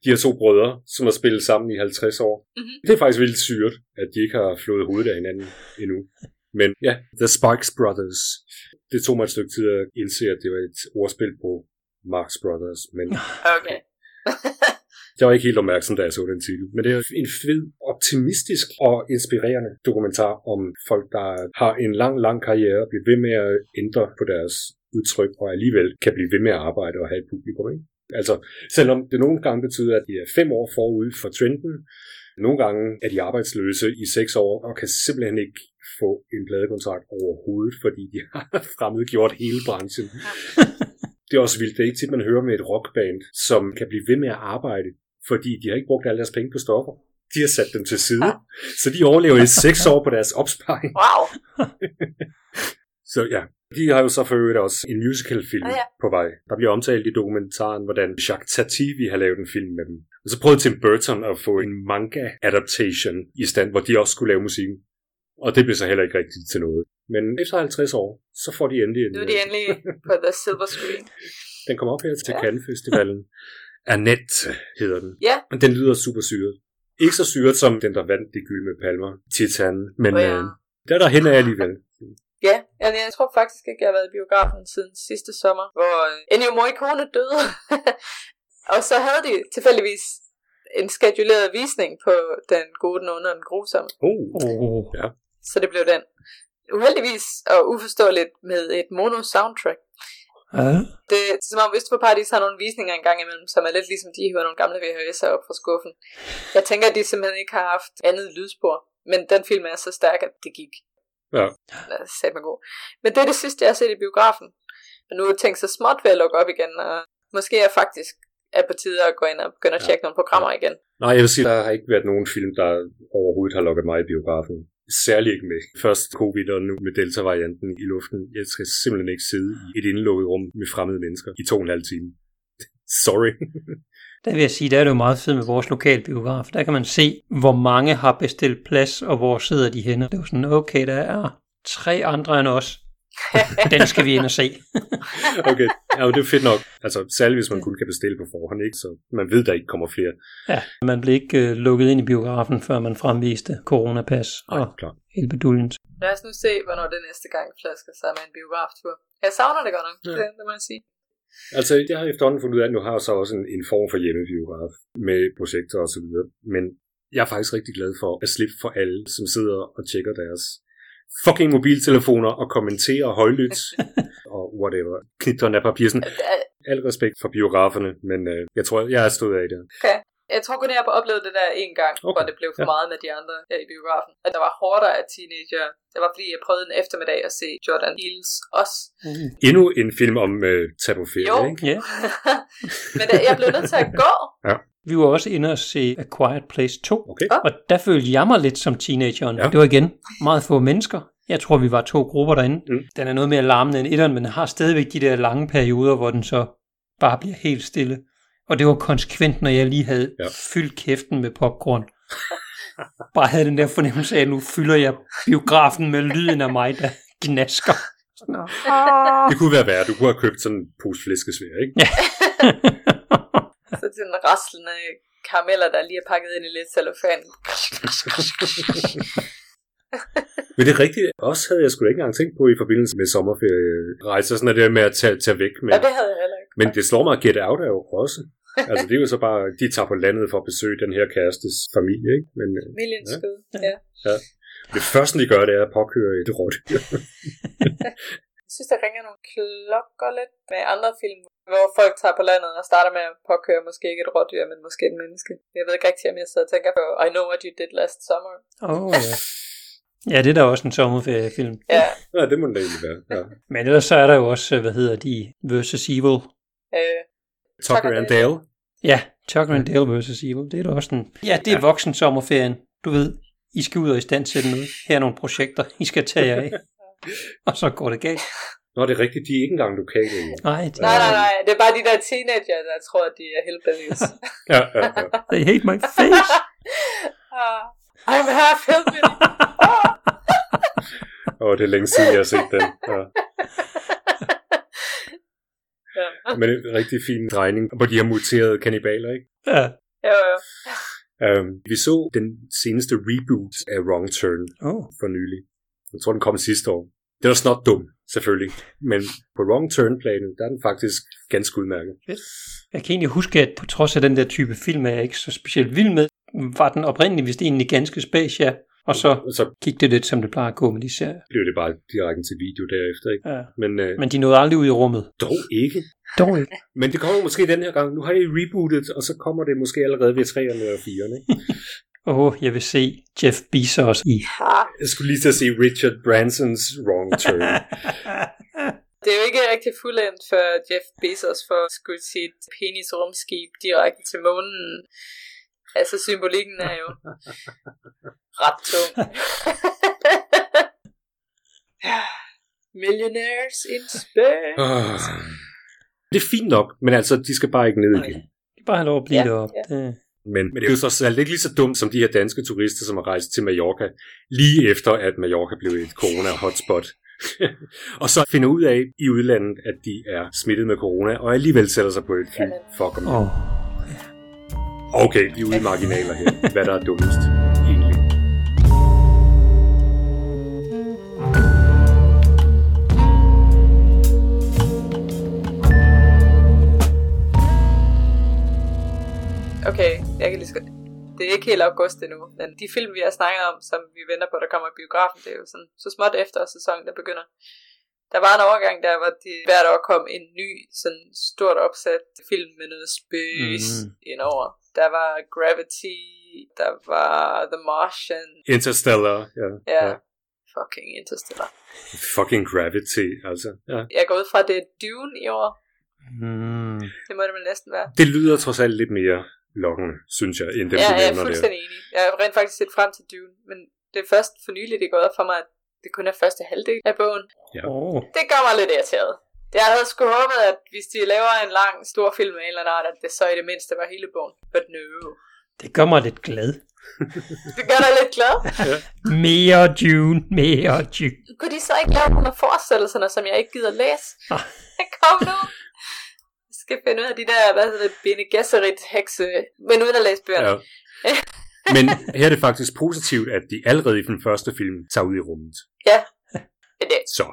De her to brødre, som har spillet sammen i 50 år. Mhm. Det er faktisk vildt syret, at de ikke har flået hovedet af hinanden endnu. Men ja, The Sparks Brothers. Det tog mig et stykke tid at indse, at det var et ordspil på Marx Brothers. Men <laughs> Okay. <laughs> jeg var ikke helt opmærksom, da jeg så den titel. Men det er en fed, optimistisk og inspirerende dokumentar om folk, der har en lang, lang karriere og bliver ved med at ændre på deres udtryk, og alligevel kan blive ved med at arbejde og have et publikum. Ikke? Altså, selvom det nogle gange betyder, at de er fem år forud for trenden, nogle gange er de arbejdsløse i seks år og kan simpelthen ikke få en pladekontrakt overhovedet, fordi de <laughs> har fremmedgjort hele branchen. Det er også vildt. Det er ikke tit, man hører med et rockband, som kan blive ved med at arbejde, fordi de har ikke brugt alle deres penge på stoffer. De har sat dem til side, så de overlever i seks år på deres opsparing. Wow. <laughs> Så ja, de har jo så for øvrigt også en musicalfilm Ah, ja. på vej. Der bliver omtalt i dokumentaren, hvordan Jacques Tati vi har lavet en film med dem. Og så prøvede Tim Burton at få en manga-adaptation i stand, hvor de også skulle lave musik. Og det blev så heller ikke rigtigt til noget. Men efter 50 år, så får de endelig en... Nu er de endelig på The Silver Screen. Den kommer op her til Ja. Cannes Festivalen. Annette hedder den. Ja. Og den lyder super syret. Ikke så syret som den, der vandt de gyldne palmer, Titan. Men oh, ja. ja. øh, der er der hen af alligevel. Ja, altså, jeg tror faktisk ikke, jeg har været i biografen siden sidste sommer, hvor øh, Ennio Morricone døde. <laughs> og så havde de tilfældigvis en skeduleret visning på Den gode, den onde og den grusomme. Oh. Oh. Så det blev den. Uheldigvis og uforståeligt med et mono-soundtrack. Ja. Det er som om Øst for Paradis har nogle visninger en gang imellem, som er lidt ligesom de hiver nogle gamle VHS'er op fra skuffen. Jeg tænker, at de simpelthen ikke har haft andet lydspor. Men den film er så stærk, at det gik. Ja. Sætte mig god. Men det er det sidste, jeg har set i biografen. Og nu er jeg tænkt så småt ved at lukke op igen, og måske er faktisk er på tide at gå ind og begynde at tjekke nogle programmer igen. Nej, jeg vil sige, der har ikke været nogen film, der overhovedet har lukket mig i biografen. Særligt ikke med først covid og nu med Delta-varianten i luften. Jeg skal simpelthen ikke sidde i et indlukket rum med fremmede mennesker i to og en halv time. <laughs> Sorry. <laughs> Der vil jeg sige, der er det jo meget fedt med vores lokale biograf. Der kan man se, hvor mange har bestilt plads, og hvor sidder de henne. Det er jo sådan, okay, der er tre andre end os. Den skal vi ind og se. <laughs> Okay, ja, men det er fedt nok. Altså, særligt hvis man kun kan bestille på forhånd, ikke? Så man ved, der ikke kommer flere. Ja, man blev ikke uh, lukket ind i biografen, før man fremviste coronapas og Nej, klart. hele beduljen. Lad os nu se, hvornår det næste gang flasker sig med en biograftur. Jeg savner det godt nok, Ja. ja. det, det må jeg sige. Altså, jeg har efterhånden fundet ud af, at nu har jeg så også en, en form for hjemmebiograf med projekter og så videre. Men jeg er faktisk rigtig glad for at slippe for alle, som sidder og tjekker deres fucking mobiltelefoner og kommenterer højlydt <laughs> og whatever. Knitterne af papir. Sådan, al respekt for biograferne, men øh, jeg tror, jeg er stået af i det. Okay. Jeg tror kun, jeg har oplevet det der en gang, okay. hvor det blev for Ja. meget med de andre øh, i biografen. At der var hårdere af teenager. Det var fordi, jeg prøvede en eftermiddag at se Jordan Peele's Os. Endnu en film om øh, på ferie, Jo. ikke? Ja. <laughs> Men jeg blev nødt til at gå. Vi var også inde og se A Quiet Place 2, Okay. og der følte jeg mig lidt som teenageren. Ja. Ja. Det var igen meget få mennesker. Jeg tror, vi var to grupper derinde. Mm. Den er noget mere larmende end etteren, men den har stadigvæk de der lange perioder, hvor den så bare bliver helt stille. Og det var konsekvent, når jeg lige havde Ja. ja. fyldt kæften med popcorn. <laughs> bare havde den der fornemmelse af, at nu fylder jeg biografen med lyden af mig, der gnasker. Sådan, Det kunne være værre. Du kunne have købt sådan en pose flæskesvær, ikke? <laughs> Så til den raslende karameller, der lige er pakket ind i lidt cellofan. Men det er rigtigt. Også havde jeg sgu da ikke engang tænkt på i forbindelse med sommerferierejser. Sådan er det med at tage, tage væk. Men, Ja, det havde jeg heller ikke. men det slår mig, at Get Out er jo også. Altså det er jo så bare, de tager på landet for at besøge den her kærestes familie, ikke? Men øh, Millions Ja. skød. Ja. det første, de gør, det er at påkøre et rådyr. <laughs> Jeg synes, der ringer nogle klokker lidt med andre film, hvor folk tager på landet og starter med at påkøre måske ikke et rådyr, men måske et menneske. Jeg ved ikke rigtig, om jeg sidder og tænker på I Know What You Did Last Summer. Åh, oh, ja. Ja, det er da også en sommerferiefilm. Ja, Ja, det må da egentlig være. Ja. Men ellers så er der jo også, hvad hedder de, versus Evil. øh, Tucker and Dale. Ja, Tucker and Dale versus Evil. Det er da også en... Ja, det er voksen sommerferien. Du ved, I skal ud og i stand sætte noget. Her er nogle projekter, I skal tage jer af. <laughs> Og så går det galt. Nå, det er rigtigt. De er ikke engang lokale. Nej, det, nej, nej, nej. Det er bare de der teenager, der tror, at de er hillbillies. <laughs> Ja, ja, ja. they hate my face. Ah, I'm half hillbilly. Og det er længe siden, jeg har set den. Ja. ja. Men en rigtig fin drejning, hvor de har muteret kannibaler, ikke? Ja. Jo, jo. Um, vi så den seneste reboot af Wrong Turn Oh. for nylig. Jeg tror, den kom sidste år. Det var snart dum, selvfølgelig. Men på Wrong Turn-planen, der er den faktisk ganske udmærket. Jeg kan egentlig huske, at på trods af den der type film, er jeg ikke så specielt vild med, var den oprindeligt vist egentlig ganske spas, ja. Og så så gik det lidt, som det plejer at gå med de serier. blev det bare direkte til video derefter, ikke? Ja. Men øh, Men de nåede aldrig ud i rummet. dog ikke. Dog ikke. Men det kommer måske den her gang. Nu har de rebootet, og så kommer det måske allerede ved 3'erne og 4'erne. Ikke? <laughs> Åh, oh, jeg vil se Jeff Bezos i. Ha. Jeg skulle lige til at sige Richard Bransons Wrong Turn. <laughs> Det er jo ikke rigtig fuldendt for Jeff Bezos for at skulle sit penis-rumskib direkte til månen. Altså, symbolikken er jo <laughs> ret tung. <laughs> Millionaires in space. Ah. Det er fint nok, men altså, de skal bare ikke ned igen. De bare have lov at blive ja, deroppe. ja. Det, Men, men det er jo så selv ikke lige så dumt som de her danske turister, som har rejst til Mallorca, lige efter at Mallorca blev et corona-hotspot. <laughs> og så finder ud af i udlandet, at de er smittet med corona, og alligevel sætter sig på et fly. Fuck om åh, Okay, vi er ude i marginaler her. Hvad der er dummest, ikke helt august endnu, men de film, vi har snakket om, som vi venter på, der kommer i biografen, det er jo sådan, så småt efter sæsonen, der begynder. Der var en overgang der, hvor de hvert år kom en ny, sådan stort opsat film med noget space Mhm. mm. indover. Der var Gravity, der var The Martian, Interstellar, ja. ja, ja. fucking Interstellar. Fucking Gravity, altså. Ja. Jeg går ud fra, det er Dune i år. mm, Det må det vel næsten være. Det lyder trods alt lidt mere lokkende, synes jeg, end dem, ja, du jeg er nævner der. fuldstændig enig. Jeg har rent faktisk set frem til Dune, men det er først for nylig, det er gået op for mig, at det kun er første halvdel af bogen. åh, Det gør mig lidt irriteret. Jeg havde sgu håbet, at hvis de laver en lang, stor film med en eller anden art, at det så i det mindste var hele bogen. But no. det gør mig lidt glad. <laughs> Det gør dig lidt glad. Mere June, mere June. Kunne de så ikke lave nogle af forestillelserne, som jeg ikke gider læse? Ah. <laughs> Kom nu. Skal finde ud af de der, hvad hedder det, Bene Gesserit hekse, men uden at læse bøgerne. Ja. Men her er det faktisk positivt, at de allerede i den første film tager ud i rummet. Ja. Det, Så.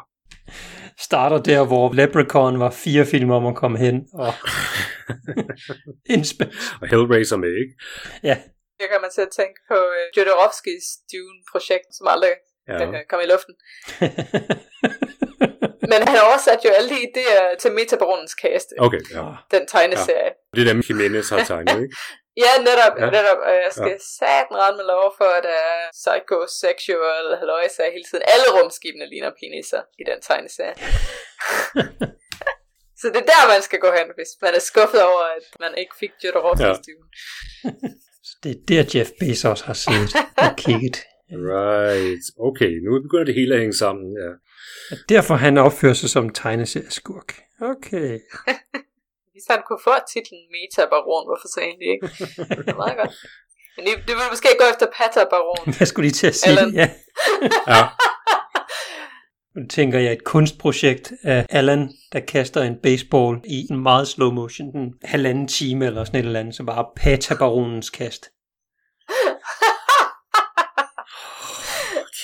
Starter der, hvor Leprechaun var fire film om at komme hen og. <laughs> Og Hellraiser med, ikke? Ja, Jeg kommer til at tænke på uh, Jodorowskis Dune-projekt, som aldrig Ja. ja. kom i luften. <laughs> Men han oversatte jo alle de idéer til Metabaronens kaste, Okay, ja. den tegneserie. Det er dem, Jimenez har tegnet, ikke? <laughs> Ja, netop, Ja. ja. netop. Og jeg skal ja. saten rette med lov for, at der er psychosexual halløjsa hele tiden. Alle rumskibene ligner peniser i den tegneserie. <laughs> Så det er der, man skal gå hen, hvis man er skuffet over, at man ikke fik Jodorowskis Ja. ja. <laughs> Dune. det er der Jeff Bezos har siddet og kigget. Right. Okay, nu begynder det hele at hænge sammen, ja. Og derfor han opfører sig som tegneserieskurk. Okay. <laughs> Hvis han kunne få titlen Meta-baron, hvorfor så egentlig ikke? Det er meget godt. Men det, det vil måske gå efter Pata-baron. Hvad skulle de til at sige? Allan. Ja. <laughs> Ja, Nu tænker jeg et kunstprojekt af Allan, der kaster en baseball i en meget slow motion, en halvanden time eller sådan et eller andet, så bare patabaronens kast. <laughs>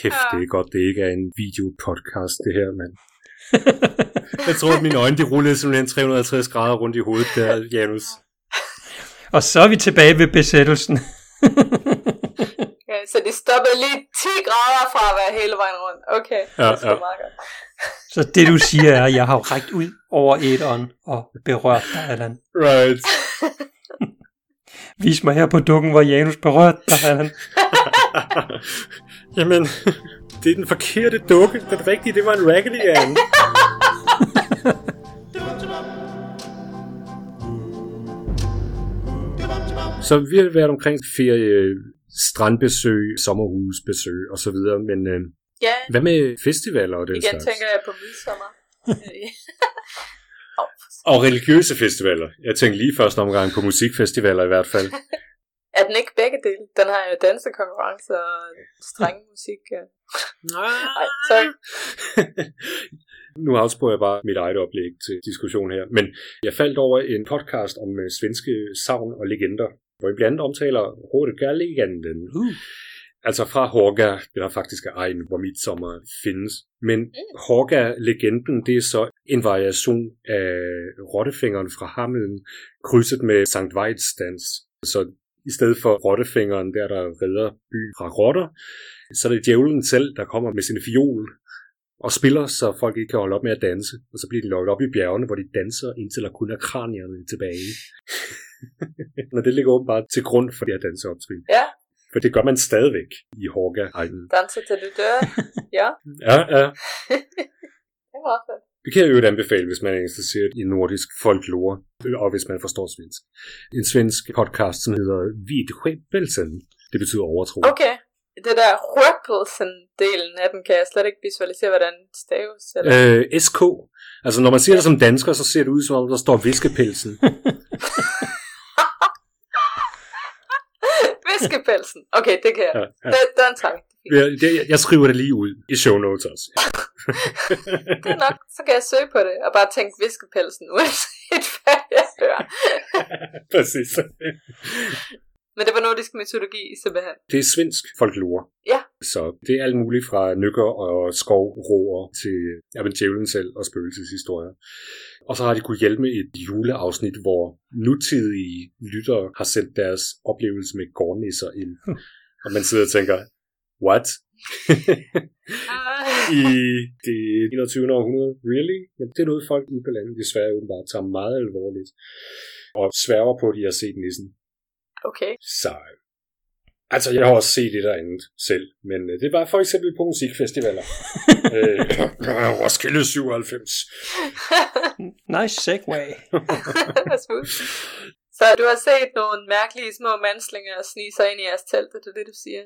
kæft, det er godt, det ikke er en videopodcast, det her, mand. <laughs> Jeg tror, at mine øjne, de rullede simpelthen 350 grader rundt i hovedet der, Janus. <laughs> Og så er vi tilbage ved besættelsen. <laughs> Ja, så det stoppede lige 10 grader fra at være hele vejen rundt. Okay, Ja, det er ja. meget godt. Så det du siger er, at jeg har jo rækket ud over et ånd og berørt dig, Allan. Right. Vis mig her på dukken, hvor Janus berørte dig, Allan. Jamen, <laughs> det er den forkerte dukke. Den rigtige, det var en Raggedy Ann. <laughs> Så vi har været omkring ferie, strandbesøg, sommerhusbesøg og så videre, men øh, Ja, hvad med festivaler og den igen slags? tænker jeg på midsommer. <laughs> Og religiøse festivaler. Jeg tænkte lige første omgang på musikfestivaler i hvert fald. Er den ikke begge dele? Den har jo dansekonkurrence og streng <laughs> musik. Ja. Nej, sorry. <laughs> nu afsporer jeg bare mit eget oplæg til diskussion her. Men jeg faldt over en podcast om øh, svenske savn og legender, hvor vi blandt andet omtaler Hårga-legenden. Uh. Altså fra Hårga, det er faktisk er egen, hvor Midsommar findes. Men Hårga-legenden, det er så en variation af rottefingeren fra Hameln, krydset med Sankt Vejts dans. Så i stedet for rottefingeren, der der redder by fra rotter, så er det djævlen selv, der kommer med sin fiol og spiller, så folk ikke kan holde op med at danse. Og så bliver de lukket op i bjergene, hvor de danser, indtil der kun er kranierne tilbage. <laughs> Men det ligger åbenbart til grund for de her danseoptrin. Ja, For det gør man stadigvæk i Hårga. egnen. danse til du dør. <laughs> Ja, Ja, ja. <laughs> det var fedt. Det kan jeg jo anbefale, hvis man er interesseret i nordisk folklore, og hvis man forstår svensk. En svensk podcast, som hedder Vidskæbbelsen. Det betyder overtro. Okay, det der Røppelsen-delen af den kan jeg slet ikke visualisere, hvordan det staves. Eller? Øh, SK. Altså, når man siger det som dansker, så ser det ud som om, der står viskepelsen. <laughs> <laughs> Viskepelsen. Okay, det kan jeg. Ja, ja. Det, den tager Jeg, det- jeg skriver det lige ud i show notes også. <laughs> Det er nok, så kan jeg søge på det, og bare tænke viskepelsen, uanset hvad jeg hører. Præcis. Men det var nordisk mytologi, simpelthen. Det er svensk folklore. Ja. Så det er alt muligt fra nykker og skovroer til ja, men djævlen selv og spøgelseshistorier. Og så har de kunnet hjælpe med et juleafsnit, hvor nutidige lyttere har sendt deres oplevelse med gårdnisser ind. <laughs> Og man sidder og tænker, what? <laughs> I det 21. århundrede? Really? Men det er noget, folk ude på landet desværre åbenbart tager meget alvorligt. Og sværger på, at de har set nissen. Okay. Så Altså, jeg har også set det der andet selv, men øh, det var for eksempel på musikfestivaler. <laughs> øh, Roskilde 97. <laughs> Nice. Smooth. Så du har set nogle mærkelige små mandslinger snige sig ind i jeres telt, er det det, du siger?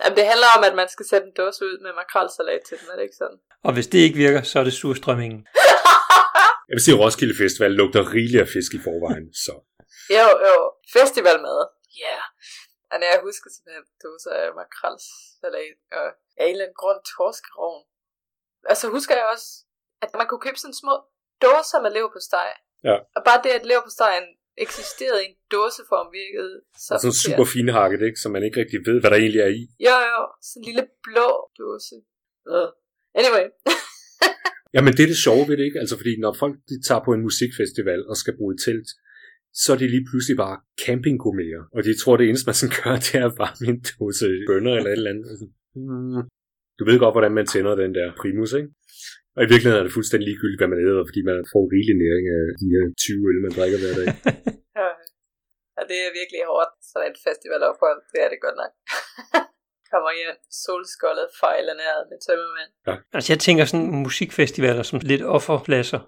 Jamen, det handler om, at man skal sætte en dåse ud med makrelsalat til dem, er det ikke sådan? Og hvis det ikke virker, så er det surstrømmingen. <laughs> Jeg vil sige, at Roskilde Festival lugter rigeligt af fisk i forvejen, så Jo, jo. Festivalmad. Ja. Yeah. Og når jeg husker her dåser af makrelsalat og af en eller anden grund torskerovn. Og så husker jeg også, at man kunne købe sådan små dåser med leverpostej. Ja. Og bare det, at leverpostejen eksisterede i en dåseform, virkede så sådan forkert. super finhakket, ikke? så man ikke rigtig ved, hvad der egentlig er i. Jo, jo. Sådan en lille blå dåse. Uh. Anyway. <laughs> Jamen det er det sjove ved det, ikke? Altså fordi når folk de tager på en musikfestival og skal bruge et telt, så er de lige pludselig bare campinggourmeter. Og de tror, det eneste, man sådan gør, <laughs> det er varme en dåse bønner eller et eller andet. Hmm. Du ved godt, hvordan man tænder den der primus, ikke? Og i virkeligheden er det fuldstændig ligegyldigt, hvad man æder, fordi man får rigelig næring af de her 20 øl, man drikker hver dag. <laughs> Ja. ja, det er virkelig hårdt, sådan et festivalophold. Det er det godt nok. <laughs> Kommer hjem, solskoldet, fejler nær med tømmermænd. Altså jeg tænker sådan musikfestivaler som lidt offerpladser,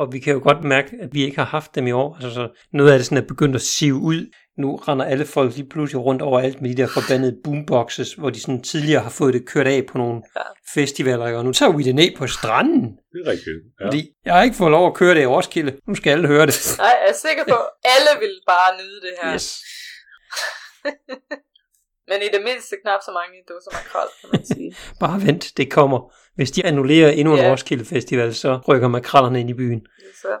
og vi kan jo godt mærke, at vi ikke har haft dem i år. Altså så noget af det sådan er begyndt at sive ud. Nu render alle folk lige pludselig rundt overalt med de der forbandede boomboxes, hvor de sådan tidligere har fået det kørt af på nogle Ja. festivaler, og nu tager vi det ned på stranden. Det er rigtigt. Ja. Fordi jeg har ikke fået lov at køre det i Roskilde. Nu skal alle høre det. Nej, jeg er sikker på, at alle vil bare nyde det her. Yes. <laughs> Men i det mindste knap så mange dåser makrel, kan man sige. <laughs> Bare vent, det kommer. Hvis de annullerer endnu en Ja. Roskilde Festival, så rykker makrallerne ind i byen. Så.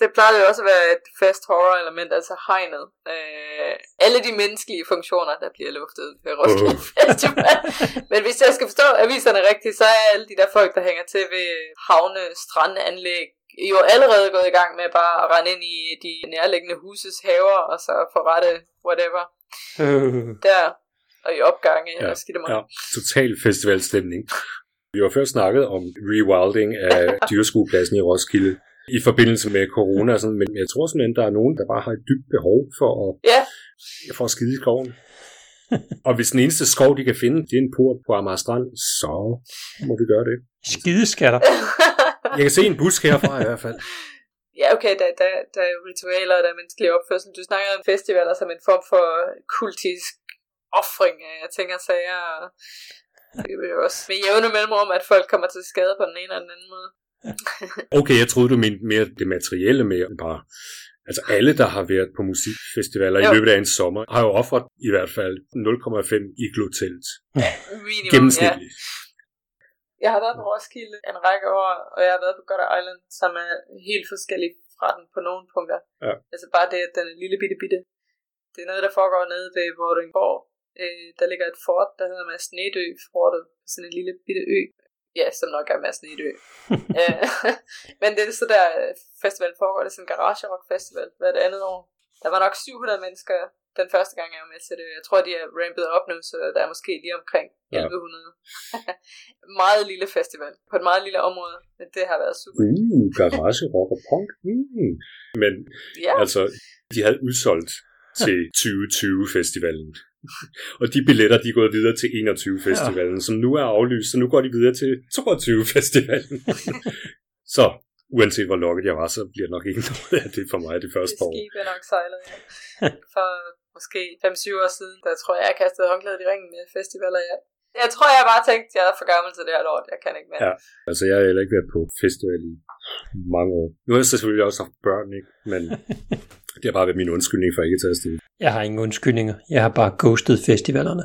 Det plejer jo også at være et fast horror element, altså hegnet. Øh, alle de menneskelige funktioner, der bliver luftet ved Roskilde Festival. <laughs> Men hvis jeg skal forstå aviserne rigtigt, så er alle de der folk, der hænger til ved havne, strandanlæg, jo allerede gået i gang med bare at rende ind i de nærliggende huses haver, og så forrette whatever Øh. der, og i opgange Ja, og skidt Ja, total festivalstemning. Vi har før snakket om rewilding af dyreskuepladsen i Roskilde i forbindelse med corona, og sådan, men jeg tror simpelthen, der er nogen, der bare har et dybt behov for at, Ja, for at skide i skoven. og hvis den eneste skov, de kan finde, det er en port på Amager Strand, så må vi gøre det. Skideskatter. <laughs> Jeg kan se en busk herfra i hvert fald. Ja, okay, der, der, der er jo ritualer, og der er menneskelig opførsel. Du snakker om festivaler som en form for kultisk offring af ting og sager. Og det er jo også med jævne mellemrum, at folk kommer til skade på den ene eller den anden måde. <laughs> Okay, jeg troede, du mente mere det materielle med bare... Altså alle, der har været på musikfestivaler jo. I løbet af en sommer, har jo offret i hvert fald 0,5 iglotelt. <laughs> Minimum, Gennemsnitligt. Ja. Jeg har været på Roskilde en række år, og jeg har været på Gutter Island, som er helt forskellig fra den på nogle punkter. Ja. Altså bare det, at den er lille bitte bitte. Det er noget, der foregår nede ved Vordingborg. Øh, der ligger et fort, der hedder Mads Nedø fortet. Sådan en lille bitte ø. Ja, som nok er Mads Nedø. <laughs> Øh, <laughs> Men det er så der øh, festivalen foregår. Det er sådan en garage rock festival hvert andet år. Der var nok 700 mennesker den første gang, jeg var med til det. Jeg tror, de er rampet op nu, så der er måske lige omkring Ja. 1100. <laughs> meget lille festival på et meget lille område. Men det har været super. Uh, garage, rock og punk. Mm. Men Ja, altså, de havde udsolgt til 2020-festivalen. <laughs> og de billetter, de er gået videre til 21-festivalen, som nu er aflyst, så nu går de videre til 22-festivalen. <laughs> så uanset hvor lukket jeg var, så bliver det nok ikke noget af det for mig det det første år. skib er nok sejlet. Ja. For måske 5-7 år siden, der tror jeg, jeg kastede håndklædet i ringen med festivaler. Ja. Jeg tror, jeg bare tænkte, jeg er for gammel til det her lort. Jeg kan ikke mere. Ja. Altså, jeg har heller ikke været på festival i mange år. Nu har jeg selvfølgelig også haft børn, ikke? Men <laughs> det har bare været min undskyldning for ikke at tage afsted. Jeg har ingen undskyldninger. Jeg har bare ghostet festivalerne.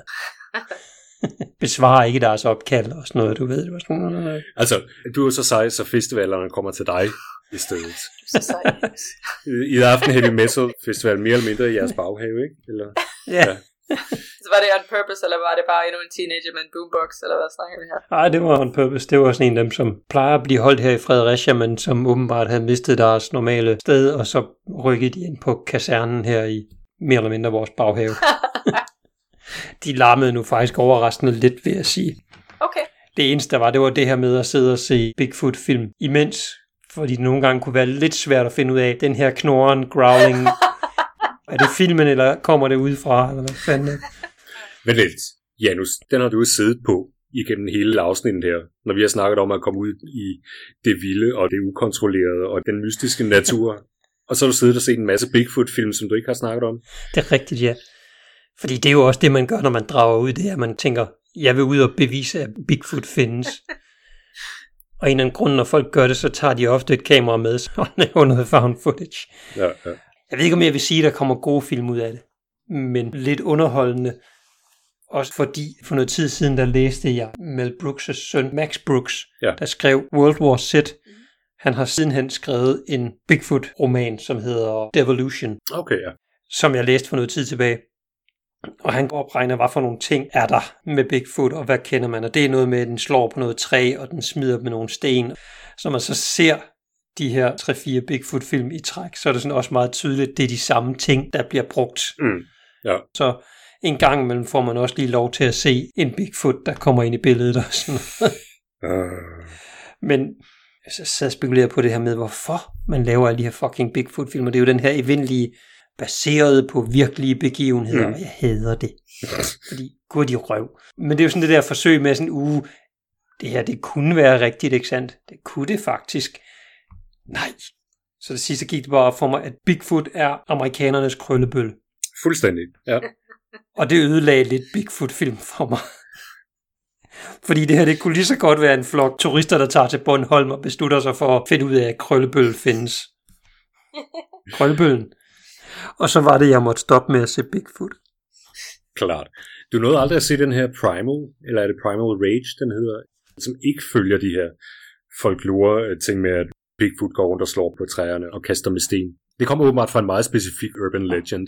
<laughs> Besvarer ikke deres opkald og sådan noget, du ved. Det var sådan, Altså, du er så sej, så festivalerne kommer til dig i stedet. Så sej. I aften Heavy Metal Festival mere eller mindre i jeres baghave, ikke? Eller? ja. Så var det on purpose, eller var det bare endnu en teenager med en boombox, eller hvad snakker vi her? Nej, det var on purpose. Det var sådan en af dem, som plejer at blive holdt her i Fredericia, men som åbenbart havde mistet deres normale sted, og så rykkede de ind på kasernen her i mere eller mindre vores baghave. <laughs> de larmede nu faktisk overraskende lidt, vil jeg sige. Okay. Det eneste, der var, det var det her med at sidde og se Bigfoot-film imens, fordi det nogle gange kunne være lidt svært at finde ud af den her knoren, growling. <laughs> er det filmen, eller kommer det udefra, eller hvad fanden er? Men lidt, Janus, den har du jo siddet på igennem hele afsnittet her, når vi har snakket om at komme ud i det vilde og det ukontrollerede og den mystiske natur. Og så har du siddet og set en masse Bigfoot-film, som du ikke har snakket om. Det er rigtigt, ja. Fordi det er jo også det, man gør, når man drager ud. Det er, at man tænker, jeg vil ud og bevise, at Bigfoot findes. <laughs> og en eller anden grund, når folk gør det, så tager de ofte et kamera med, så laver noget found footage. Ja, ja. Jeg ved ikke, om jeg vil sige, at der kommer gode film ud af det. Men lidt underholdende. Også fordi for noget tid siden, der læste jeg Mel Brooks' søn Max Brooks, Ja. der skrev World War Z. Han har sidenhen skrevet en Bigfoot-roman, som hedder Devolution, Okay, ja. som jeg læste for noget tid tilbage. Og han opregner, hvad for nogle ting er der med Bigfoot, og hvad kender man. Og det er noget med, at den slår på noget træ, og den smider med nogle sten. Så man så ser de her 3-4 Bigfoot-film i træk, så er det sådan også meget tydeligt, det er de samme ting, der bliver brugt. Mm. Ja. Så en gang imellem får man også lige lov til at se en Bigfoot, der kommer ind i billedet og sådan noget. Uh, Men sad og spekulerede på det her med, hvorfor man laver alle de her fucking Bigfoot-filmer. Det er jo den her evindelige, baseret på virkelige begivenheder, Mm. og jeg hader det. Fordi, gud de røv. Men det er jo sådan det der forsøg med sådan, uh, det her, det kunne være rigtigt, ikke sandt? Det kunne det faktisk. Nej. Så det sidste gik det bare op for mig, at Bigfoot er amerikanernes krøllebøl. fuldstændig. Ja. Og det ødelagde lidt Bigfoot-film for mig. Fordi det her, det kunne lige så godt være en flok turister, der tager til Bornholm og beslutter sig for at finde ud af, at Krøllebøl findes. <laughs> Krøllebøllen. Og så var det, jeg måtte stoppe med at se Bigfoot. Klart. Du nåede aldrig at se den her Primal, eller er det Primal Rage, den hedder, som ikke følger de her folklore ting med, at Bigfoot går rundt og slår på træerne og kaster med sten. Det kommer åbenbart fra en meget specifik urban legend,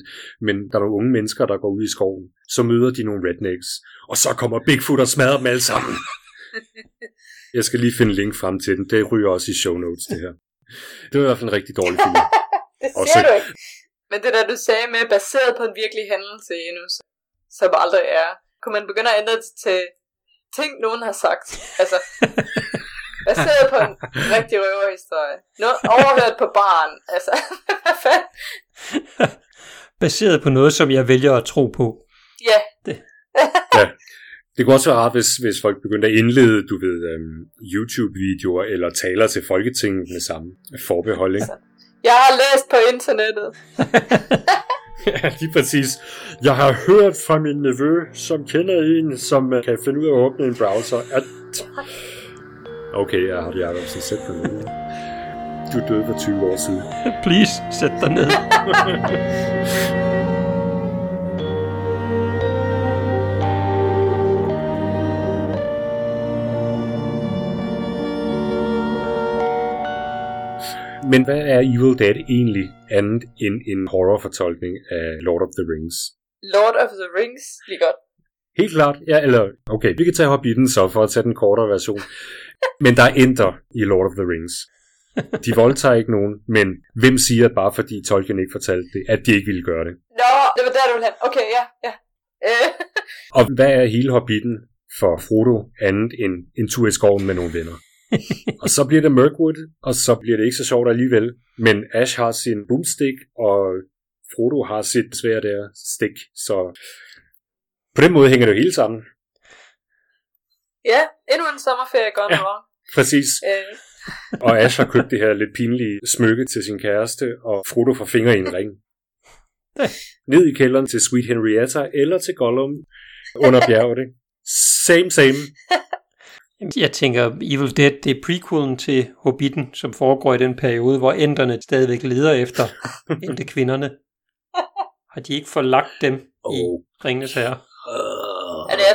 men der er nogle unge mennesker, der går ud i skoven, så møder de nogle rednecks, og så kommer Bigfoot og smadrer dem alle sammen. <laughs> Jeg skal lige finde link frem til den. Det ryger også i show notes, det her. Det var i hvert fald en rigtig dårlig film. <laughs> Det Og siger så- du ikke. Men det der, du sagde med, baseret på en virkelig hændelse endnu, som aldrig er, kunne man begynde at ændre det til ting, nogen har sagt. Altså, <laughs> baseret på en rigtig røverhistorie. Noget overhørt på barn. Altså, hvad fanden? Baseret på noget, som jeg vælger at tro på. Ja, Det kunne også være rart, hvis, hvis folk begyndte at indlede, du ved, um, YouTube-videoer eller taler til Folketinget med samme forbehold, ikke? jeg har læst på internettet. <laughs> Ja, lige præcis. Jeg har hørt fra min nevø, som kender en, som øh, kan finde ud af at åbne en browser, at... Okay, jeg har det Jacobsen sæt på nu. Du døde for 20 år siden. <laughs> Please, sæt dig ned. <laughs> Men hvad er Evil Dead egentlig andet end en horrorfortolkning af Lord of the Rings? Lord of the Rings, lige godt. Helt klart, ja, eller okay, vi kan tage Hobbiten så for at tage den kortere version. Men der er enter i Lord of the Rings. De voldtager ikke nogen, men hvem siger, at bare fordi Tolkien ikke fortalte det, at de ikke ville gøre det? Nå, det var der, du ville hen. Okay, ja, ja. Øh, Og hvad er hele Hobbiten for Frodo andet end en tur i skoven med nogle venner? og så bliver det Mirkwood, og så bliver det ikke så sjovt alligevel. Men Ash har sin boomstick, og Frodo har sit svær der stik, så på den måde hænger det jo hele sammen. ja, endnu en sommerferie gone Ja. wrong. Præcis. Øh, Og Ash har købt det her lidt pinlige smykke til sin kæreste, og Frodo får fingre i en ring. <laughs> Ned i kælderen til Sweet Henrietta, eller til Gollum under bjerget, ikke? Same, same. <laughs> Jeg tænker, Evil Dead, det er prequelen til Hobbiten, som foregår i den periode, hvor enderne stadigvæk leder efter <laughs> endte kvinderne. Har de ikke forlagt dem i Oh. Ringenes Herre?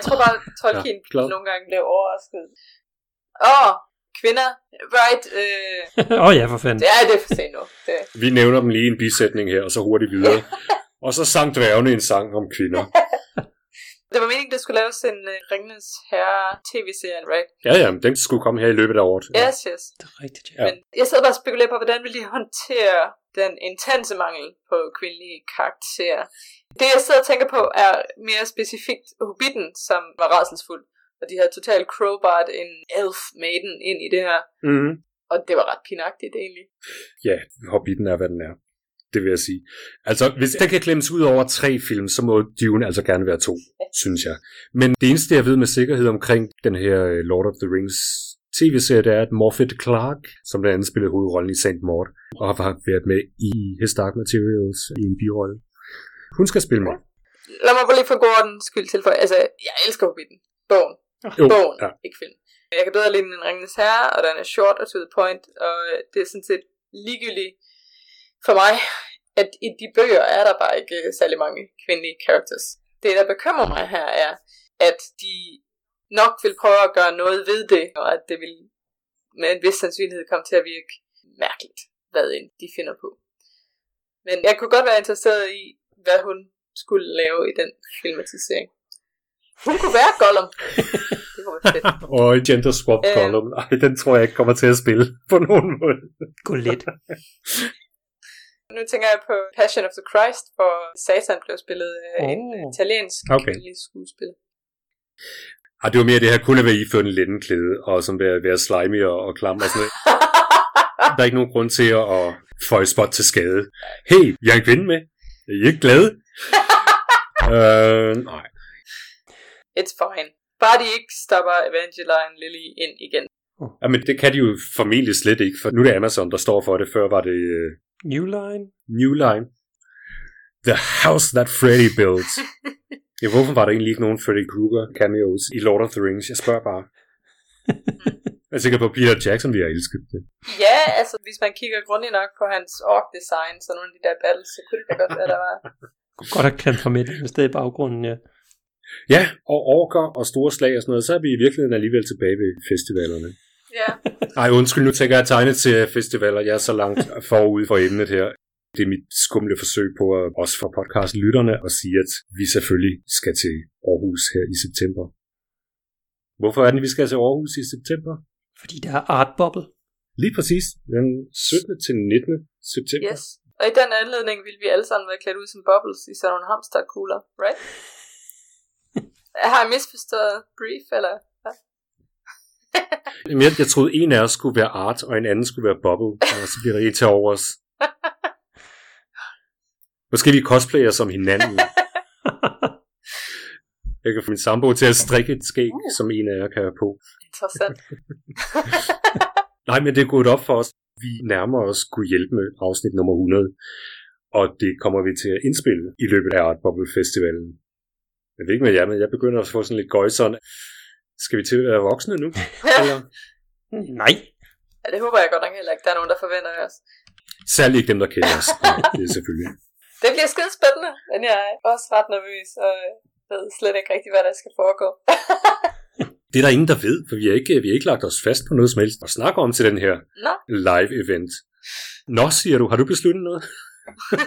Jeg tror bare, Tolkien Ja, klart. nogle gange blev overrasket. Åh, oh, kvinder, right. Øh, <laughs> Åh oh, ja, for fanden. det er det er for sent nu. Det. Vi nævner dem lige en bisætning her, og så hurtigt videre. <laughs> Og så sang dværgene en sang om kvinder. <laughs> det var meningen, der skulle laves en uh, Ringenes Herre tv-serie, right? Ja, ja, den skulle komme her i løbet af året. Yes, yes. Det er rigtigt, ja. Ja. Men jeg sidder bare og spekulerer på, hvordan vil de håndtere den intense mangel på kvindelige karakterer. Det jeg sidder og tænker på er mere specifikt Hobbiten, som var rædselsfuld. Og de havde totalt crowbart en elf maiden ind i det her. Mm-hmm. Og det var ret pinagtigt egentlig. Ja, Hobbiten er, hvad den er. Det vil jeg sige. Altså, hvis den kan klemmes ud over tre film, så må Dune altså gerne være to, synes jeg. Men det eneste, jeg ved med sikkerhed omkring den her øh, Lord of the Rings tv-serie, det er, at Morfydd Clark, som blandt andet spillede hovedrollen i St. Maud, og har været med i His Dark Materials i en birolle. Hun skal spille med. Lad mig bare lige for Gordons skyld tilføje. Altså, jeg elsker Hobbiten. Bogen. Jo, Bogen, ja. ikke film. Jeg kan bedre lide den end Ringenes Herre, og den er short og to the point, og det er sådan set ligegyldigt for mig, at i de bøger er der bare ikke særlig mange kvindelige characters. Det, der bekymrer mig her, er, at de nok vil prøve at gøre noget ved det, og at det vil med en vis sandsynlighed komme til at virke mærkeligt, hvad end de finder på. Men jeg kunne godt være interesseret i, hvad hun skulle lave i den filmatisering. Hun kunne være Gollum. <laughs> Det kunne fedt. Og Gender Swap Øh. Column. Ej, den tror jeg ikke kommer til at spille på nogen måde. Gå lidt. <laughs> Nu tænker jeg på Passion of the Christ, hvor Satan blev spillet af oh. en Oh. italiensk Okay. skuespiller. Ej, det var mere det her kun at være iført en lændenklæde, og som være, være slimy og, og klam og sådan noget. <laughs> Der er ikke nogen grund til at, at føje spot til skade. Hey, jeg er en kvinde med. Er I ikke glade? <laughs> øh, nej. It's fine. Bare de ikke stopper Evangeline Lily ind igen. Jamen, det kan de jo formentlig slet ikke, for nu er det Amazon, der står for det. Før var det uh, New Line. New Line. The House That Freddy Built. <laughs> ja, hvorfor var der egentlig ikke nogen Freddy Krueger cameos i Lord of the Rings? Jeg spørger bare. <laughs> jeg er sikker på, at Peter Jackson ville have elsket det. Ja, altså hvis man kigger grundigt nok på hans ork-design, så nogle af de der battles, så kunne det godt være, der var... Kunne <laughs> godt have klemt ham et eller andet sted i baggrunden, ja. Ja, og orker og store slag og sådan noget, så er vi i virkeligheden alligevel tilbage ved festivalerne. Ja, Ej, undskyld, nu tænker jeg at tegne til festivaler. Jeg er så langt forud for emnet her. Det er mit skumle forsøg på at også for podcast-lytterne at sige, at vi selvfølgelig skal til Aarhus her i september. Hvorfor er det, vi skal til Aarhus i september? Fordi der er Art Bubble. Lige præcis den 17. til 19. september. yes. Og i den anledning ville vi alle sammen være klædt ud som bubbles i sådan nogle hamsterkugler, right? <laughs> Jeg har misforstået brief, eller hvad? <laughs> Jamen, jeg, jeg troede, en af os skulle være Art, og en anden skulle være Bubble, og så bliver der en til over <laughs> os. Måske vi cosplayer som hinanden. Jeg kan få min sambo til at strikke et skæg, Uh. som en af jer kan have på. Interessant. <laughs> Nej, men det er gået op for os. Vi nærmer os kunne hjælpe med afsnit nummer 100. Og det kommer vi til at indspille i løbet af Art Bubble Festivalen. Jeg ved ikke med jer, men jeg begynder at få sådan lidt gøjseren. Skal vi til at være voksne nu? <laughs> Eller? Nej. ja, det håber jeg godt nok heller ikke. Der er nogen, der forventer os. Særligt ikke dem, der kender os. Det er selvfølgelig. <laughs> Det bliver skide spændende, men jeg er også ret nervøs, og ved slet ikke rigtig, hvad der skal foregå. Det er der ingen, der ved, for vi har ikke, vi har ikke lagt os fast på noget som helst at snakke om til den her Nå, live event. Nå, siger du, har du besluttet noget?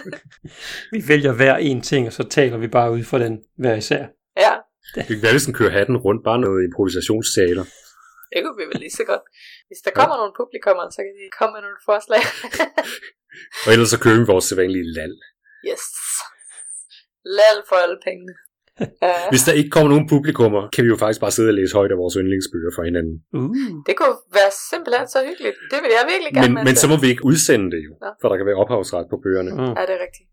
<laughs> Vi vælger hver en ting, og så taler vi bare ud for den hver især. ja, Det kan være, hvis den kører hatten rundt, bare noget improvisationsteater. det kunne vi vel lige så godt. Hvis der kommer nogle publikummer, så kan de komme med nogle forslag. Og ellers så kører vi vores sædvanlige lal. yes. Lal for alle pengene. Hvis der ikke kommer nogen publikummer, kan vi jo faktisk bare sidde og læse højt af vores yndlingsbøger for hinanden. Uh. det kunne være simpelthen så hyggeligt. Det vil jeg virkelig gerne Men, med men til. så må vi ikke udsende det jo, Nå. for der kan være ophavsret på bøgerne. Mm. Ja, det er rigtigt.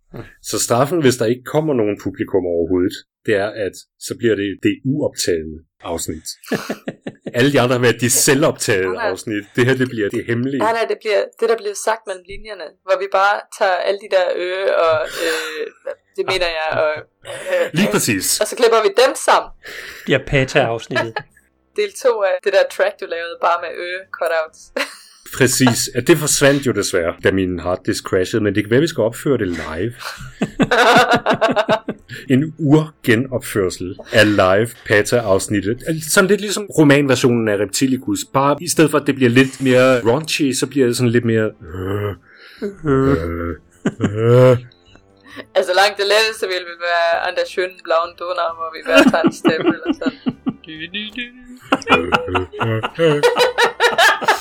Så straffen, hvis der ikke kommer nogen publikum overhovedet, det er, at så bliver det det uoptagede afsnit. <laughs> Alle de andre har været de selvoptagede Nej. afsnit. Det her, det bliver det hemmelige. Nej, nej, det bliver det, der bliver sagt mellem linjerne, hvor vi bare tager alle de der ø og, øh, det mener jeg, og, øh, Lige præcis. og så klipper vi dem sammen. Bliver Pata-afsnittet. <laughs> Del 2 af det der track, du lavede, bare med ø cutouts. Præcis. At det forsvandt jo desværre, da min harddisk crashede, men det kan være, vi skal opføre det live. <laughs> En urgenopførsel af live Pata-afsnittet. Altså, Sådan lidt ligesom romanversionen af Reptilicus. Bare i stedet for, at det bliver lidt mere raunchy, så bliver det sådan lidt mere... Øh, øh, øh. altså langt det letteste ville vel være an der schönen blauen Donau, hvor vi hver tager en stemme eller sådan. <laughs> <laughs>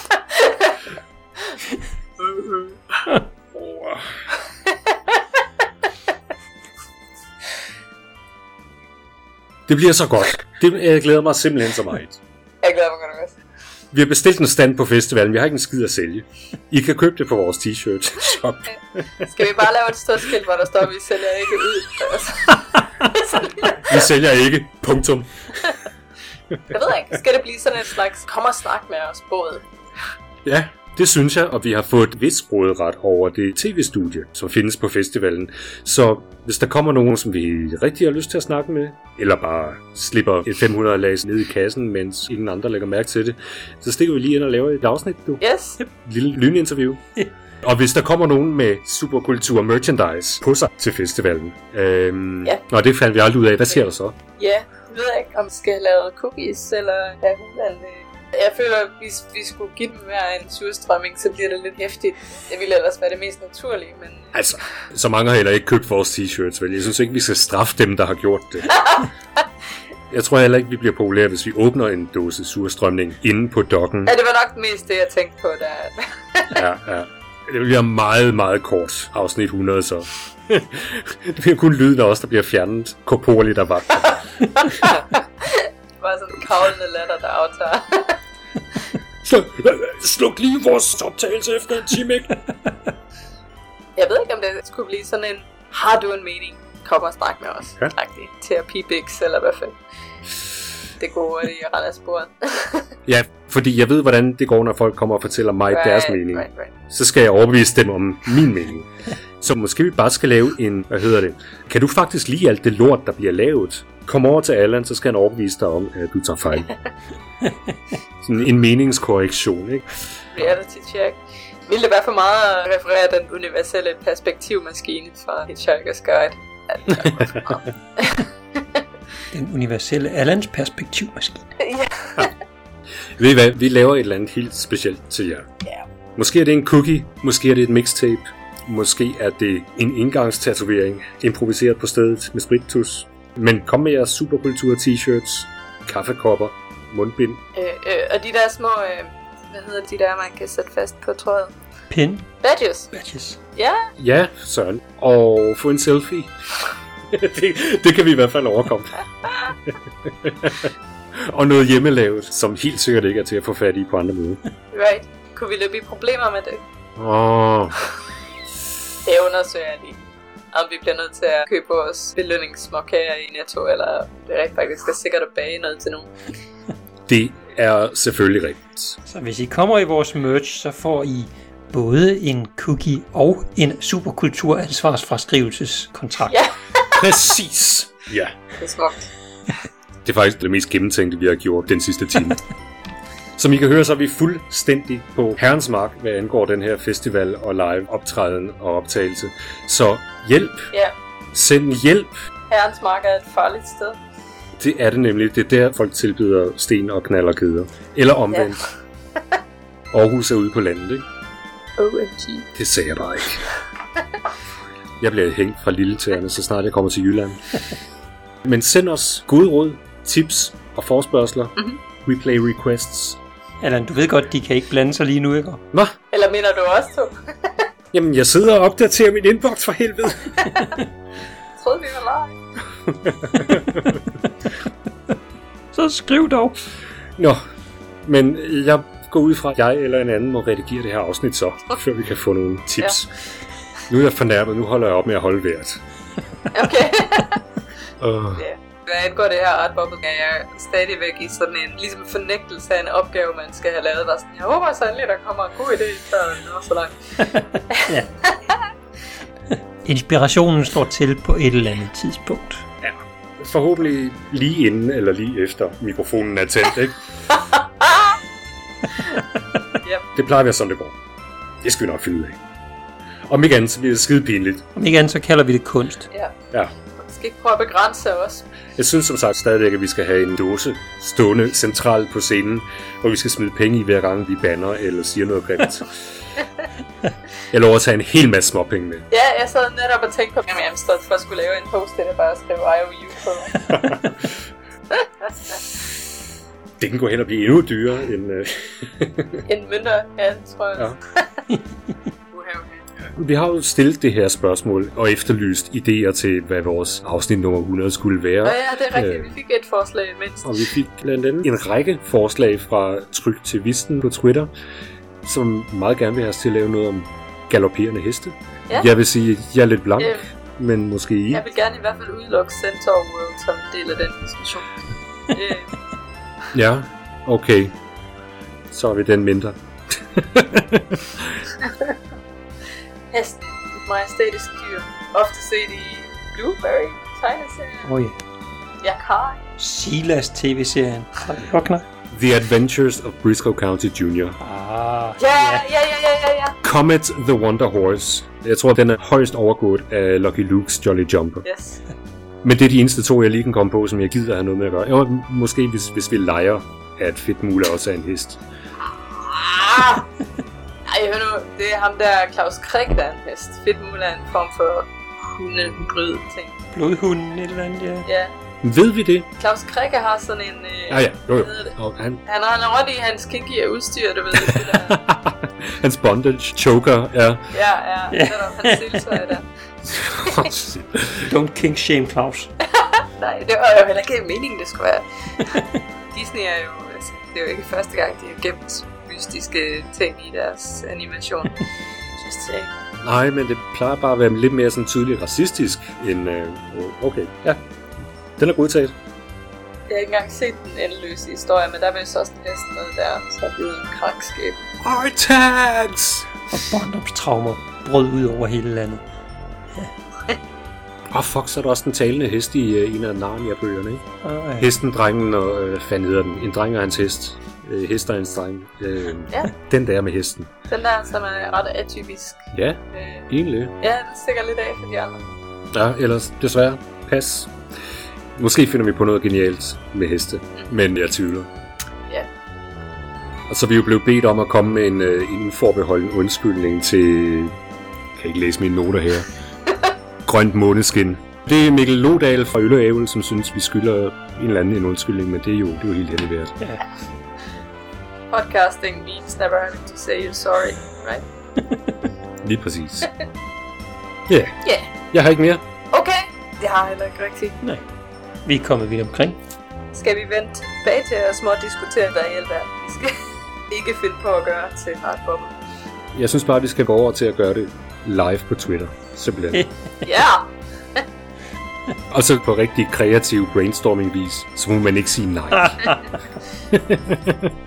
Det bliver så godt. Det, jeg glæder mig simpelthen så meget. Jeg glæder mig godt også. Vi har bestilt en stand på festivalen. Vi har ikke en skid at sælge. I kan købe det på vores t-shirt shop. Skal vi bare lave et stort skilt, hvor der står, at vi sælger ikke ud? Altså, <laughs> Vi sælger ikke. Punktum. jeg ved ikke, skal det blive sådan en slags kom og snak med os båd? Ja, det synes jeg, og vi har fået et vis råderet over det tv-studie, som findes på festivalen. Så hvis der kommer nogen, som vi rigtig har lyst til at snakke med, eller bare slipper et 500 lags ned i kassen, mens ingen andre lægger mærke til det, så stikker vi lige ind og laver et afsnit, du. Yes, Et lille lyninterview. <laughs> Og hvis der kommer nogen med superkultur merchandise på sig til festivalen, øhm, Ja. og det fandt vi aldrig ud af, hvad sker der så? ja, jeg ved ikke, om vi skal lave cookies, eller hvad hulen Jeg føler, at hvis vi skulle give dem hver en surstrømming, så bliver det lidt hæftigt. Det ville ellers være det mest naturlige, men... Altså, så mange har heller ikke købt vores t-shirts, vel? Jeg synes ikke, vi skal straffe dem, der har gjort det. <laughs> Jeg tror heller ikke, vi bliver populære, hvis vi åbner en dåse surstrømning inde på dokken. Ja, det var nok mest det, jeg tænkte på, der. Ja, ja. Det bliver meget, meget kort afsnit 100, så. <laughs> det bliver kun lyden af os, der bliver fjernet korporligt af vagt. Bare <laughs> sådan en kravlende latter, der aftager. Sluk, sluk lige vores optagelse efter en time, ikke? <laughs> Jeg ved ikke, om det skulle blive sådan en, har du en mening? Kom og snak med os. Ja. Ja. Terapi Bix, eller hvad fanden. Det gode i Randers spor. Ja, fordi jeg ved, hvordan det går, når folk kommer og fortæller mig right, deres mening. Right, right. Så skal jeg overbevise dem om min mening. <laughs> Så måske vi bare skal lave en, hvad hedder det? Kan du faktisk lide alt det lort, der bliver lavet? Kom over til Allan, så skal han overbevise dig om, at du tager fejl. <laughs> <laughs> Sådan en meningskorrektion, ikke? Reality check. Ville det være for meget at referere den universelle perspektivmaskine fra Hitchhiker's Guide? Ja, det er godt for meget. Den universelle Allans perspektivmaskine. <laughs> ja. <laughs> Ved I hvad? Vi laver et eller andet helt specielt til jer. Ja. Måske er det en cookie, måske er det et mixtape, måske er det en indgangstatovering, improviseret på stedet med spritus. Men kom med jeres superkultur t-shirts, kaffekopper, mundbind. Øh, øh, og de der små, øh, hvad hedder de der, man kan sætte fast på tråden? Pin. Badges. Badges. Ja, Ja, Søren. Og få en selfie. <laughs> det, det kan vi i hvert fald overkomme. <laughs> og noget hjemmelavet, som helt sikkert ikke er til at få fat i på andre måder. right. Kunne vi løbe i problemer med det? Åh, <laughs> Det undersøger jeg lige. Om vi bliver nødt til at købe vores belønningssmåkager i Netto, eller det rent faktisk er sikkert at bage noget til nogen. Det er selvfølgelig rigtigt. Så hvis I kommer i vores merch, så får I både en cookie og en superkulturansvarsfraskrivelseskontrakt. Ja, Præcis. Ja. det er smukt. Det er faktisk det mest gennemtænkte, vi har gjort den sidste time. Som I kan høre, så er vi fuldstændig på herrens mark, hvad angår den her festival og live optræden og optagelse. Så hjælp. Ja, Send hjælp. herrens mark er et farligt sted. Det er det nemlig. Det er der, folk tilbyder sten og knald og kæder. Eller omvendt. <laughs> Aarhus er ude på landet, ikke? OMG. Det sagde jeg bare ikke. Jeg bliver hængt fra lille tæerne, så snart jeg kommer til Jylland. Men send os gode råd, tips og forspørgseler. Mm-hmm. We play requests. Allan, du ved godt, de kan ikke blande sig lige nu, ikke? Hvad? Eller mener du også to? <laughs> Jamen, jeg sidder og opdaterer min inbox for helvede. <laughs> Troede vi var live. Så skriv dog. Nå, men jeg går ud fra, at jeg eller en anden må redigere det her afsnit så, før vi kan få nogle tips. Ja. Nu er jeg fornærmet, nu holder jeg op med at holde vejret. Okay. <laughs> Uh, ja. Hvad angår det her art bubble, er jeg stadigvæk i sådan en ligesom fornægtelse af en opgave, man skal have lavet. Sådan, jeg håber sandelig, der kommer en god idé, før den når så langt. <laughs> <laughs> Inspirationen står til på et eller andet tidspunkt. Forhåbentlig lige inden eller lige efter mikrofonen er tændt, ikke? <laughs> Yep. Det plejer at være sådan, det går. Det skal vi nok finde ud af. Om ikke andet, så bliver det skide pinligt. Om ikke andet, så kalder vi det kunst. Ja. Ja. Man skal ikke prøve at begrænse os. Jeg synes som sagt stadigvæk, at vi skal have en dåse stående centralt på scenen, hvor vi skal smide penge i hver gang vi banner eller siger noget grimt. <laughs> Jeg lover at tage en hel masse småpenge med. Ja, jeg sad netop og tænkte på, at jeg stod for at skulle lave en post der bare skrive IOU. <laughs> Det kan gå hen og blive endnu dyrere end... Øh... <laughs> en mønter, ja, det tror jeg. Ja. <laughs> Vi har jo stillet det her spørgsmål og efterlyst idéer til, hvad vores afsnit nummer 100 skulle være. Nå ja, det er rigtigt. Øh. Vi fik et forslag mindst. Og vi fik blandt andet en række forslag fra Tryk til Visten på Twitter, som meget gerne vil have os til at lave noget om galopperende heste. Ja. Jeg vil sige, at jeg er lidt blank, Øh, men måske I. jeg vil gerne i hvert fald udelukke Centaur World som en del af den diskussion. øh, <laughs> Ja, okay. Så er vi den mindre. <laughs> hesten, et majestætisk dyr. Ofte set i Blueberry tegneserien. Oj. Yakai. Silas tv-serien Lochner. The Adventures of Briscoe County Jr. Ah, Ja, ja, ja, ja, ja, ja. Comet the Wonder Horse. Jeg tror, den er højst overgået af Lucky Luke's Jolly Jumper. Yes. Men det er de eneste to, jeg lige kan komme på, som jeg gider have noget med at gøre. Jo, måske hvis, hvis vi leger, at Fedtmule også er en hest. Ah! Ej, hør nu, det er ham der Claus Krik, der er en hest. Fedt er en form for hundebryd ting. Blodhunden et eller andet, ja. Ja, Ved vi det? Claus Krikke har sådan en... Øh, Ja, ja, jo, jo. Og han, Han har en rundt i hans kinky udstyr, du ved. Det der. <laughs> hans bondage choker er... Ja, ja. Ja. Det er hans siltøj der. <laughs> Don't kink shame Claus. <laughs> Nej, det var jo heller ikke meningen, det skulle være. Disney er jo... Altså, det er jo ikke første gang, de har gemt mystiske ting i deres animation. Synes jeg. Nej, men det plejer bare at være lidt mere sådan tydeligt racistisk end... Øh, okay, ja. Den er godtaget. Jeg har ikke engang set den endeløse historie, men der er vist også næsten noget der, så er blevet en krankskab. Tags! Og barndomstraumer brød ud over hele landet. Åh, oh, fuck, så er der også den talende hest i øh, en af Narnia-bøgerne, ikke? Ej. Hesten, drengen og... Øh, hvad fanden hedder den? En dreng og hans hest. Øh, hest og hans dreng. Øh, Ja. Den der med hesten. Den der, som er ret atypisk. Ja, Øh, egentlig. ja, den stikker lidt af for de andre. Ja, ellers desværre. Pas. Måske finder vi på noget genialt med heste, men jeg tvivler. Ja. Og så er vi jo blevet bedt om at komme med en, øh, en uforbeholden undskyldning til... Jeg kan ikke læse mine noter her. <laughs> Grønt måneskin. Det er Mikkel Lodal fra Ølleævel, som synes, vi skylder en eller anden en undskyldning, men det er jo, det er jo helt vejret. Ja. Podcasting means never having to say you're sorry, right? <laughs> Lige præcis. <laughs> Ja, yeah. Ja. jeg har ikke mere. Okay, det har jeg heller ikke rigtigt. Nej. Vi er kommet vidt omkring. Skal vi vente tilbage til at små diskutere, hvad i alverden vi skal <laughs> ikke finde på at gøre til Hardbubble? Jeg synes bare, vi skal gå over til at gøre det live på Twitter. Simpelthen. <laughs> Ja! <laughs> Og så på rigtig kreativ brainstorming-vis, så må man ikke sige nej.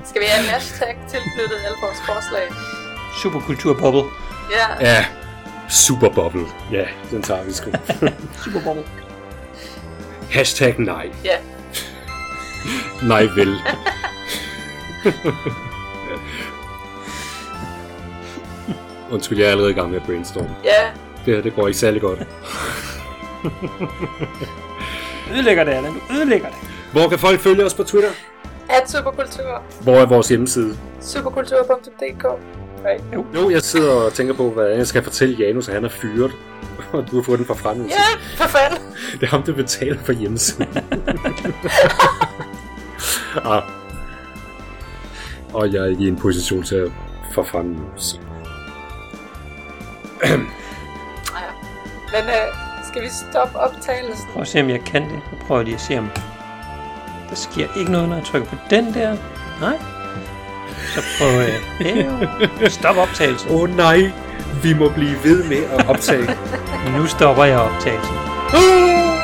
Skal vi have en hashtag tilknyttet alle vores forslag? Superkulturbubble. Ja. Ja, super bubble. Ja, den tager vi sgu. Superbubble. Hashtag nej. Ja. <laughs> Nej vel. <laughs> Undskyld, jeg er allerede i gang med at brainstorme. Ja. Det her, det går ikke særlig godt. Ødelægger det, Allan. Du ødelægger det. Hvor kan folk følge os på Twitter? At superkultur. Hvor er vores hjemmeside? Superkultur.dk Right. Jo, jeg sidder og tænker på, hvad jeg skal fortælle Janus, at han er fyret. Og <laughs> du har fået den fra fremmelse. Ja, for fanden. Det er ham, der betaler for hjemmesiden. <laughs> ah. Og jeg er ikke i en position til at forfremmelse. Ja. Men øh, skal vi stoppe optagelsen? Prøv at se, om jeg kan det. Jeg prøver lige at se, om der sker ikke noget, når jeg trykker på den der. Nej. Så prøver jeg her. <laughs> Stop optagelsen. Åh oh, nej, vi må blive ved med at optage. Nu stopper jeg optagelsen. Cabin